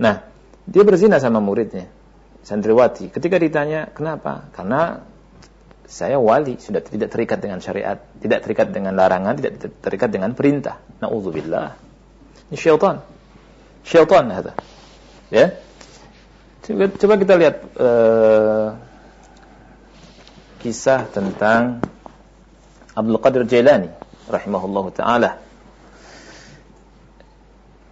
Nah dia berzina sama muridnya santriwati ketika ditanya kenapa karena saya wali sudah tidak terikat dengan syariat, tidak terikat dengan larangan, tidak terikat dengan perintah. Nauzubillah. Ini syaitan. Syaitan ada. Ya. Coba, coba kita lihat uh, kisah tentang Abdul Qadir Jailani rahimahullahu taala.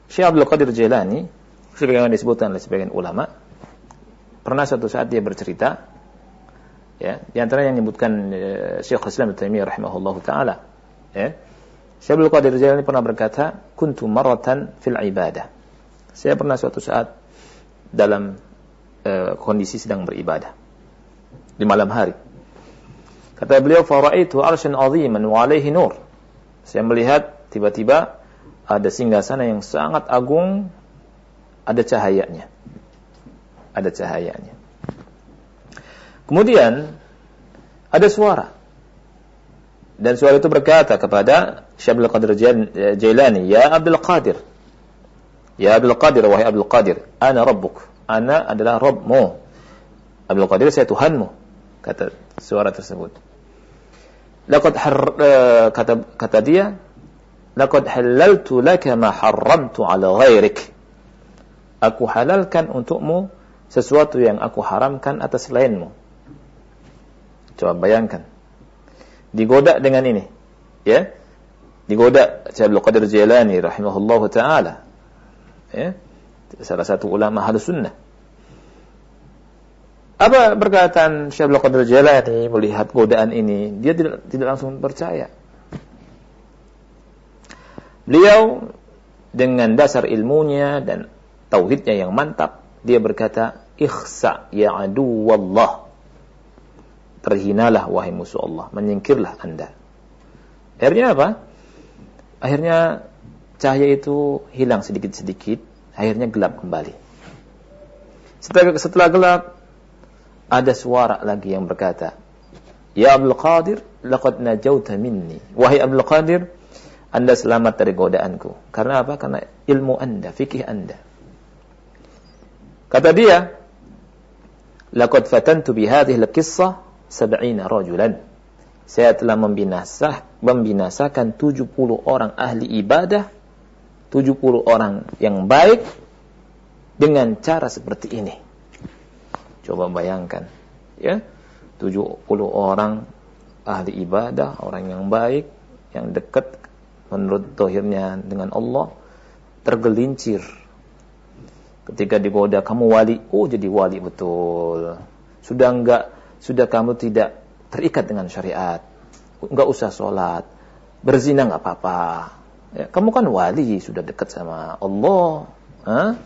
Syekh Abdul Qadir Jailani sebagaimana disebutkan oleh sebagian ulama pernah suatu saat dia bercerita Ya, di antara yang menyebutkan uh, Syekh Islam Taimiyah rahimahullahu taala, ya. Syekh Qadir Jailani pernah berkata, "Kuntu maratan fil ibadah." Saya pernah suatu saat dalam uh, kondisi sedang beribadah di malam hari. Kata beliau, "Faraitu 'arsyan 'aziman wa 'alaihi nur." Saya melihat tiba-tiba ada singgasana yang sangat agung, ada cahayanya. Ada cahayanya. Kemudian ada suara. Dan suara itu berkata kepada Syekh Abdul Qadir Jailani, "Ya Abdul Qadir, Ya Abdul Qadir, wahai Abdul Qadir, ana rabbuk. Ana adalah Rabbmu. Abdul Qadir, saya Tuhanmu. Kata suara tersebut. Laqad uh, kata kata dia, laqad halaltu laka ma harramtu ala ghairik. Aku halalkan untukmu sesuatu yang aku haramkan atas lainmu. Coba bayangkan. Digoda dengan ini. Ya. Digoda Syekh Abdul Qadir Jailani rahimahullahu taala. Ya. Salah satu ulama Ahlus Sunnah. Apa perkataan Syekh Abdul Qadir Jailani melihat godaan ini? Dia tidak tidak langsung percaya. Beliau dengan dasar ilmunya dan tauhidnya yang mantap, dia berkata, "Ikhsa ya adu wallah." Terhinalah wahai musuh Allah, menyingkirlah Anda. Akhirnya apa? Akhirnya cahaya itu hilang sedikit-sedikit, akhirnya gelap kembali. Setelah, setelah gelap, ada suara lagi yang berkata, Ya Abdul Qadir, laqad najauta minni. Wahai Abdul Qadir, Anda selamat dari godaanku. Karena apa? Karena ilmu Anda, fikih Anda. Kata dia, laqad fatantu bihadhihi al-qissah sab'ina rajulan. Saya telah membinasah, membinasakan 70 orang ahli ibadah, 70 orang yang baik dengan cara seperti ini. Coba bayangkan, ya. 70 orang ahli ibadah, orang yang baik, yang dekat menurut tohirnya dengan Allah, tergelincir. Ketika digoda, kamu wali, oh jadi wali betul. Sudah enggak, sudah kamu tidak terikat dengan syariat. Enggak usah sholat. Berzina enggak apa-apa. Ya, kamu kan wali, sudah dekat sama Allah. Hah?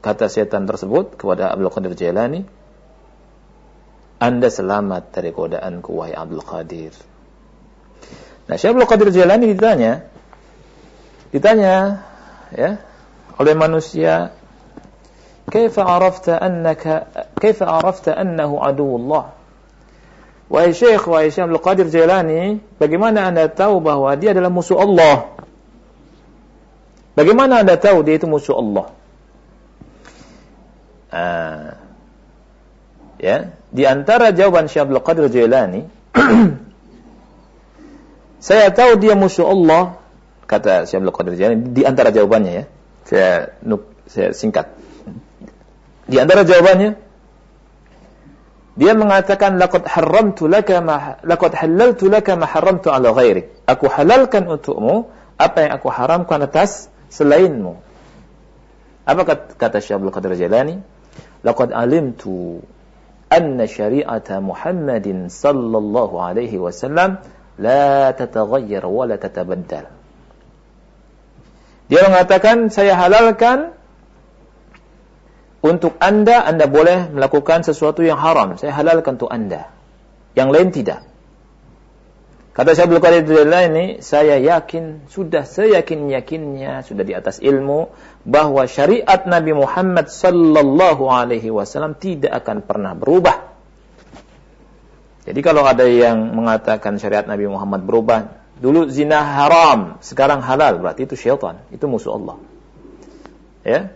Kata setan tersebut kepada Abdul Qadir Jailani, Anda selamat dari godaanku wahai Abdul Qadir. Nah, Syekh Abdul Qadir Jailani ditanya, ditanya ya oleh manusia, "Kaifa arafta annaka kaifa arafta annahu aduwullah?" Wahai Syekh, wahai Syekh Abdul Qadir Jailani, bagaimana Anda tahu bahwa dia adalah musuh Allah? Bagaimana Anda tahu dia itu musuh Allah? Uh, ya, di antara jawaban Syekh Abdul Qadir Jailani, saya tahu dia musuh Allah, kata Syekh Abdul Qadir Jailani di antara jawabannya ya. Saya nuk, saya singkat. Di antara jawabannya dia mengatakan laqad haramtu laka ma laqad halaltu laka ma haramtu ala ghairik. Aku halalkan untukmu apa yang aku haramkan atas selainmu. Apa kata Syekh Abdul Qadir Jailani? Laqad alimtu anna syari'ata Muhammadin sallallahu alaihi wasallam la tataghayyar wa la tatabaddal. Dia mengatakan, saya halalkan untuk anda, anda boleh melakukan sesuatu yang haram. Saya halalkan untuk anda. Yang lain tidak. Kata Abdul Qadir ini, saya yakin, sudah saya yakin yakinnya sudah di atas ilmu bahwa syariat Nabi Muhammad sallallahu alaihi wasallam tidak akan pernah berubah. Jadi kalau ada yang mengatakan syariat Nabi Muhammad berubah, dulu zina haram, sekarang halal, berarti itu syaitan, itu musuh Allah. Ya.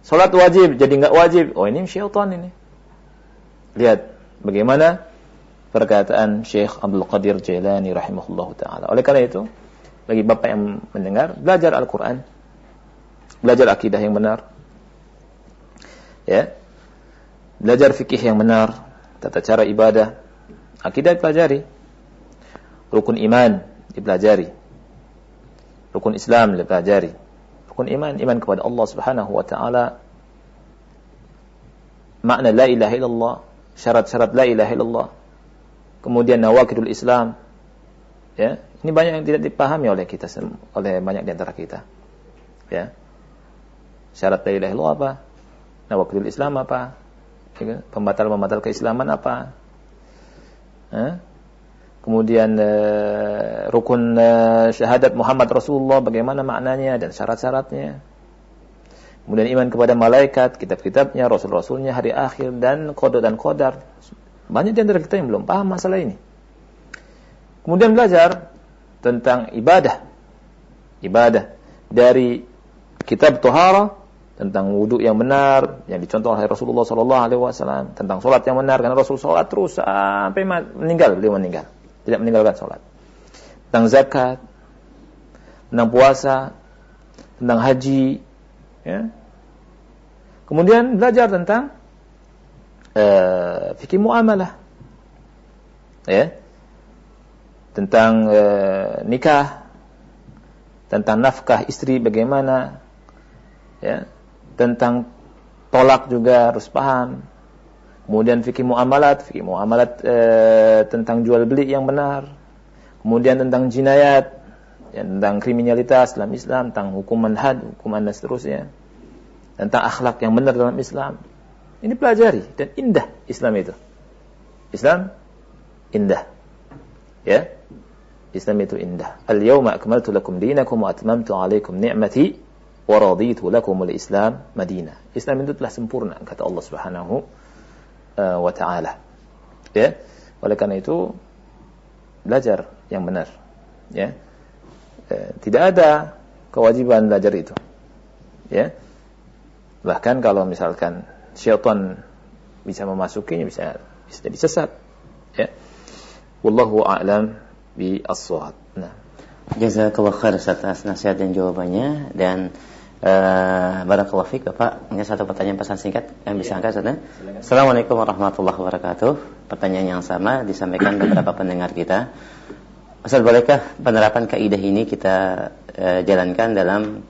Salat wajib jadi enggak wajib. Oh, ini syaitan ini. Lihat bagaimana perkataan Syekh Abdul Qadir Jailani rahimahullah taala. Oleh karena itu, bagi Bapak yang mendengar, belajar Al-Qur'an, belajar akidah yang benar. Ya. Belajar fikih yang benar, tata cara ibadah, akidah dipelajari. Rukun iman dipelajari. Rukun Islam dipelajari. Rukun iman, iman kepada Allah Subhanahu wa taala. Makna la ilaha illallah, syarat-syarat la ilaha illallah kemudian nawakidul Islam. Ya, ini banyak yang tidak dipahami oleh kita oleh banyak di antara kita. Ya. Syarat la ilaha illallah apa? Nawakidul Islam apa? Ya, pembatal-pembatal keislaman apa? Kemudian uh, rukun uh, syahadat Muhammad Rasulullah bagaimana maknanya dan syarat-syaratnya. Kemudian iman kepada malaikat, kitab-kitabnya, rasul-rasulnya, hari akhir dan kodar dan kodar. Banyak di antara kita yang belum paham masalah ini. Kemudian belajar tentang ibadah. Ibadah. dari kitab Tohara tentang wudhu yang benar yang dicontoh oleh Rasulullah Sallallahu Alaihi Wasallam tentang sholat yang benar karena Rasul sholat terus sampai meninggal beliau meninggal tidak meninggalkan sholat tentang zakat tentang puasa tentang haji ya. kemudian belajar tentang uh, fikih muamalah ya tentang uh, nikah tentang nafkah istri bagaimana ya tentang tolak juga harus paham. Kemudian fikih muamalat, fikih muamalat e, tentang jual beli yang benar. Kemudian tentang jinayat, ya, tentang kriminalitas dalam Islam, tentang hukuman had, hukuman dan seterusnya. Tentang akhlak yang benar dalam Islam. Ini pelajari dan indah Islam itu. Islam indah. Ya. Islam itu indah. Al-yawma akmaltu lakum dinakum wa atmamtu alaikum ni'mati waraditu lakumul Islam Madinah. Islam itu telah sempurna kata Allah Subhanahu uh, wa taala. Ya. Oleh karena itu belajar yang benar. Ya. Eh, tidak ada kewajiban belajar itu. Ya. Bahkan kalau misalkan syaitan bisa memasukinya bisa bisa jadi sesat. Ya. Wallahu a'lam bi as-shawab. Nah. Jazakallah khair atas nasihat dan jawabannya dan Uh, Barakallahu Bapak. Ini satu pertanyaan pesan singkat Yang bisa angkat sana Assalamualaikum warahmatullahi wabarakatuh. Pertanyaan yang sama disampaikan beberapa pendengar kita. Asal bolehkah penerapan kaidah ini kita uh, jalankan dalam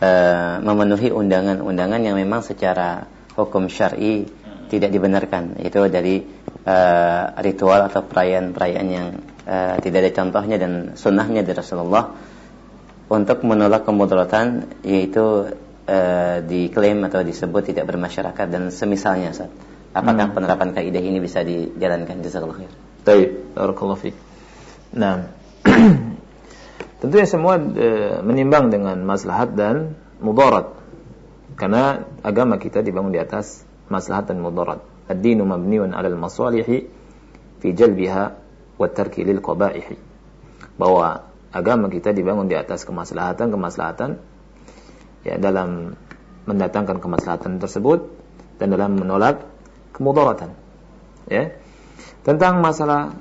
uh, memenuhi undangan-undangan yang memang secara hukum syar'i tidak dibenarkan? Itu dari uh, ritual atau perayaan-perayaan yang uh, tidak ada contohnya dan sunnahnya dari Rasulullah untuk menolak kemudaratan yaitu e, diklaim atau disebut tidak bermasyarakat dan semisalnya Ustaz. Apakah hmm. penerapan kaidah ini bisa dijalankan jazakallahu khair? Baik, barakallahu fiik. Nah, tentunya semua e, menimbang dengan maslahat dan mudarat. Karena agama kita dibangun di atas maslahat dan mudarat. Ad-dinu mabniun 'ala al-masalihi fi jalbiha wa tarki lil qaba'ihi. Bahwa agama kita dibangun di atas kemaslahatan-kemaslahatan ya dalam mendatangkan kemaslahatan tersebut dan dalam menolak kemudaratan. Ya. Tentang masalah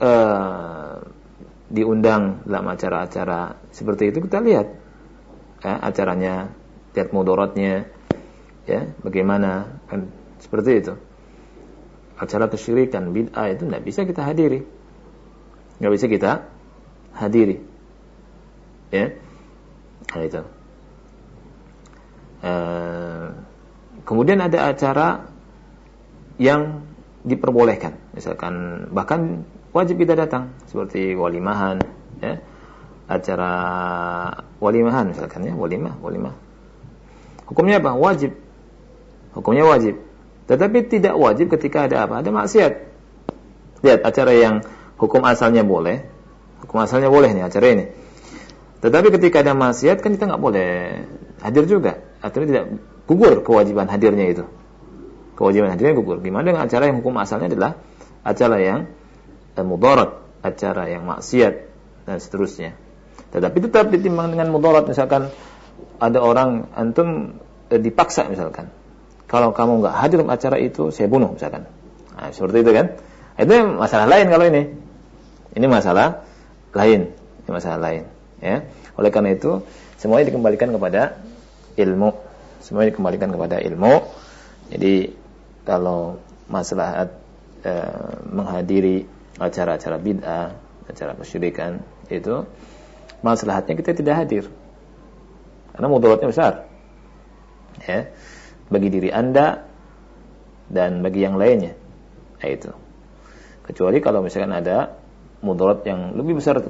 uh, diundang dalam acara-acara seperti itu kita lihat ya, acaranya, lihat mudaratnya ya, bagaimana kan seperti itu. Acara kesyirikan bid'ah itu tidak bisa kita hadiri. Nggak bisa kita hadiri. Ya. Hal itu. Uh, kemudian ada acara yang diperbolehkan, misalkan bahkan wajib kita datang seperti walimahan, ya. acara walimahan misalkan ya, walimah, walimah. Hukumnya apa? Wajib. Hukumnya wajib. Tetapi tidak wajib ketika ada apa? Ada maksiat. Lihat acara yang hukum asalnya boleh, Hukum asalnya boleh nih acara ini. Tetapi ketika ada maksiat kan kita nggak boleh hadir juga. Artinya tidak gugur kewajiban hadirnya itu. Kewajiban hadirnya gugur. Gimana dengan acara yang hukum asalnya adalah acara yang eh, mudarat, acara yang maksiat dan seterusnya. Tetapi tetap ditimbang dengan mudarat misalkan ada orang antum eh, dipaksa misalkan. Kalau kamu nggak hadir acara itu, saya bunuh misalkan. Nah, seperti itu kan? Itu masalah lain kalau ini. Ini masalah lain, masalah lain. Ya. Oleh karena itu, semuanya dikembalikan kepada ilmu. Semuanya dikembalikan kepada ilmu. Jadi kalau masalah e, menghadiri acara-acara bid'ah, acara kesyirikan itu masalahnya kita tidak hadir. Karena mudaratnya besar. Ya. Bagi diri Anda dan bagi yang lainnya. Nah, itu. Kecuali kalau misalkan ada mudarat yang lebih besar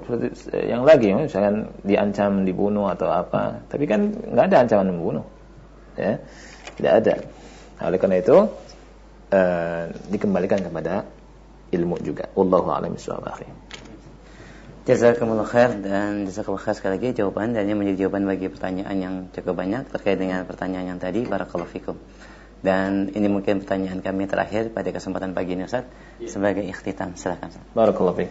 yang lagi misalkan diancam dibunuh atau apa tapi kan nggak ada ancaman membunuh ya tidak ada nah, oleh karena itu uh, dikembalikan kepada ilmu juga wallahu a'lam bishawab akhi Jazakumullah khair dan jazakumullah khair sekali lagi jawaban dan ini menjadi jawaban bagi pertanyaan yang cukup banyak terkait dengan pertanyaan yang tadi barakallahu fikum. Dan ini mungkin pertanyaan kami terakhir pada kesempatan pagi ini Ustaz ya. sebagai ikhtitam. Silakan Ustaz. Barakallahu fiik.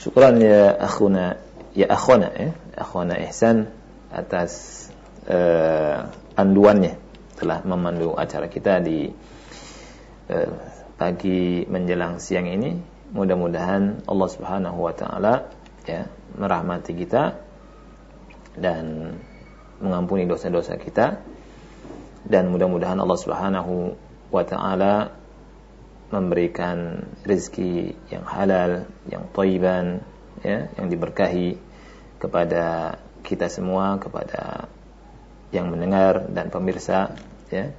Syukran ya akhuna ya akhwana ya, akhwana ihsan atas uh, anduannya telah memandu acara kita di uh, pagi menjelang siang ini. Mudah-mudahan Allah Subhanahu wa taala ya merahmati kita dan mengampuni dosa-dosa kita. Dan mudah-mudahan Allah Subhanahu wa taala memberikan rezeki yang halal, yang thayyiban, ya, yang diberkahi kepada kita semua, kepada yang mendengar dan pemirsa, ya,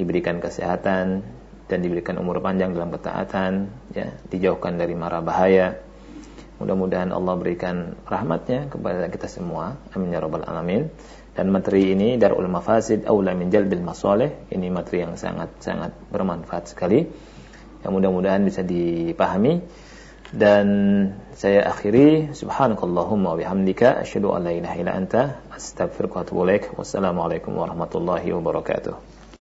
diberikan kesehatan dan diberikan umur panjang dalam ketaatan, ya, dijauhkan dari mara bahaya. Mudah-mudahan Allah berikan rahmatnya kepada kita semua. Amin ya rabbal alamin. Dan materi ini Darul Mafasid Aula min Jalbil Masalih. Ini materi yang sangat-sangat bermanfaat sekali. Yang mudah-mudahan bisa dipahami. Dan saya akhiri subhanakallahumma wa bihamdika asyhadu an la ilaha illa anta astaghfiruka wa atubu ilaik. Wassalamualaikum warahmatullahi wabarakatuh.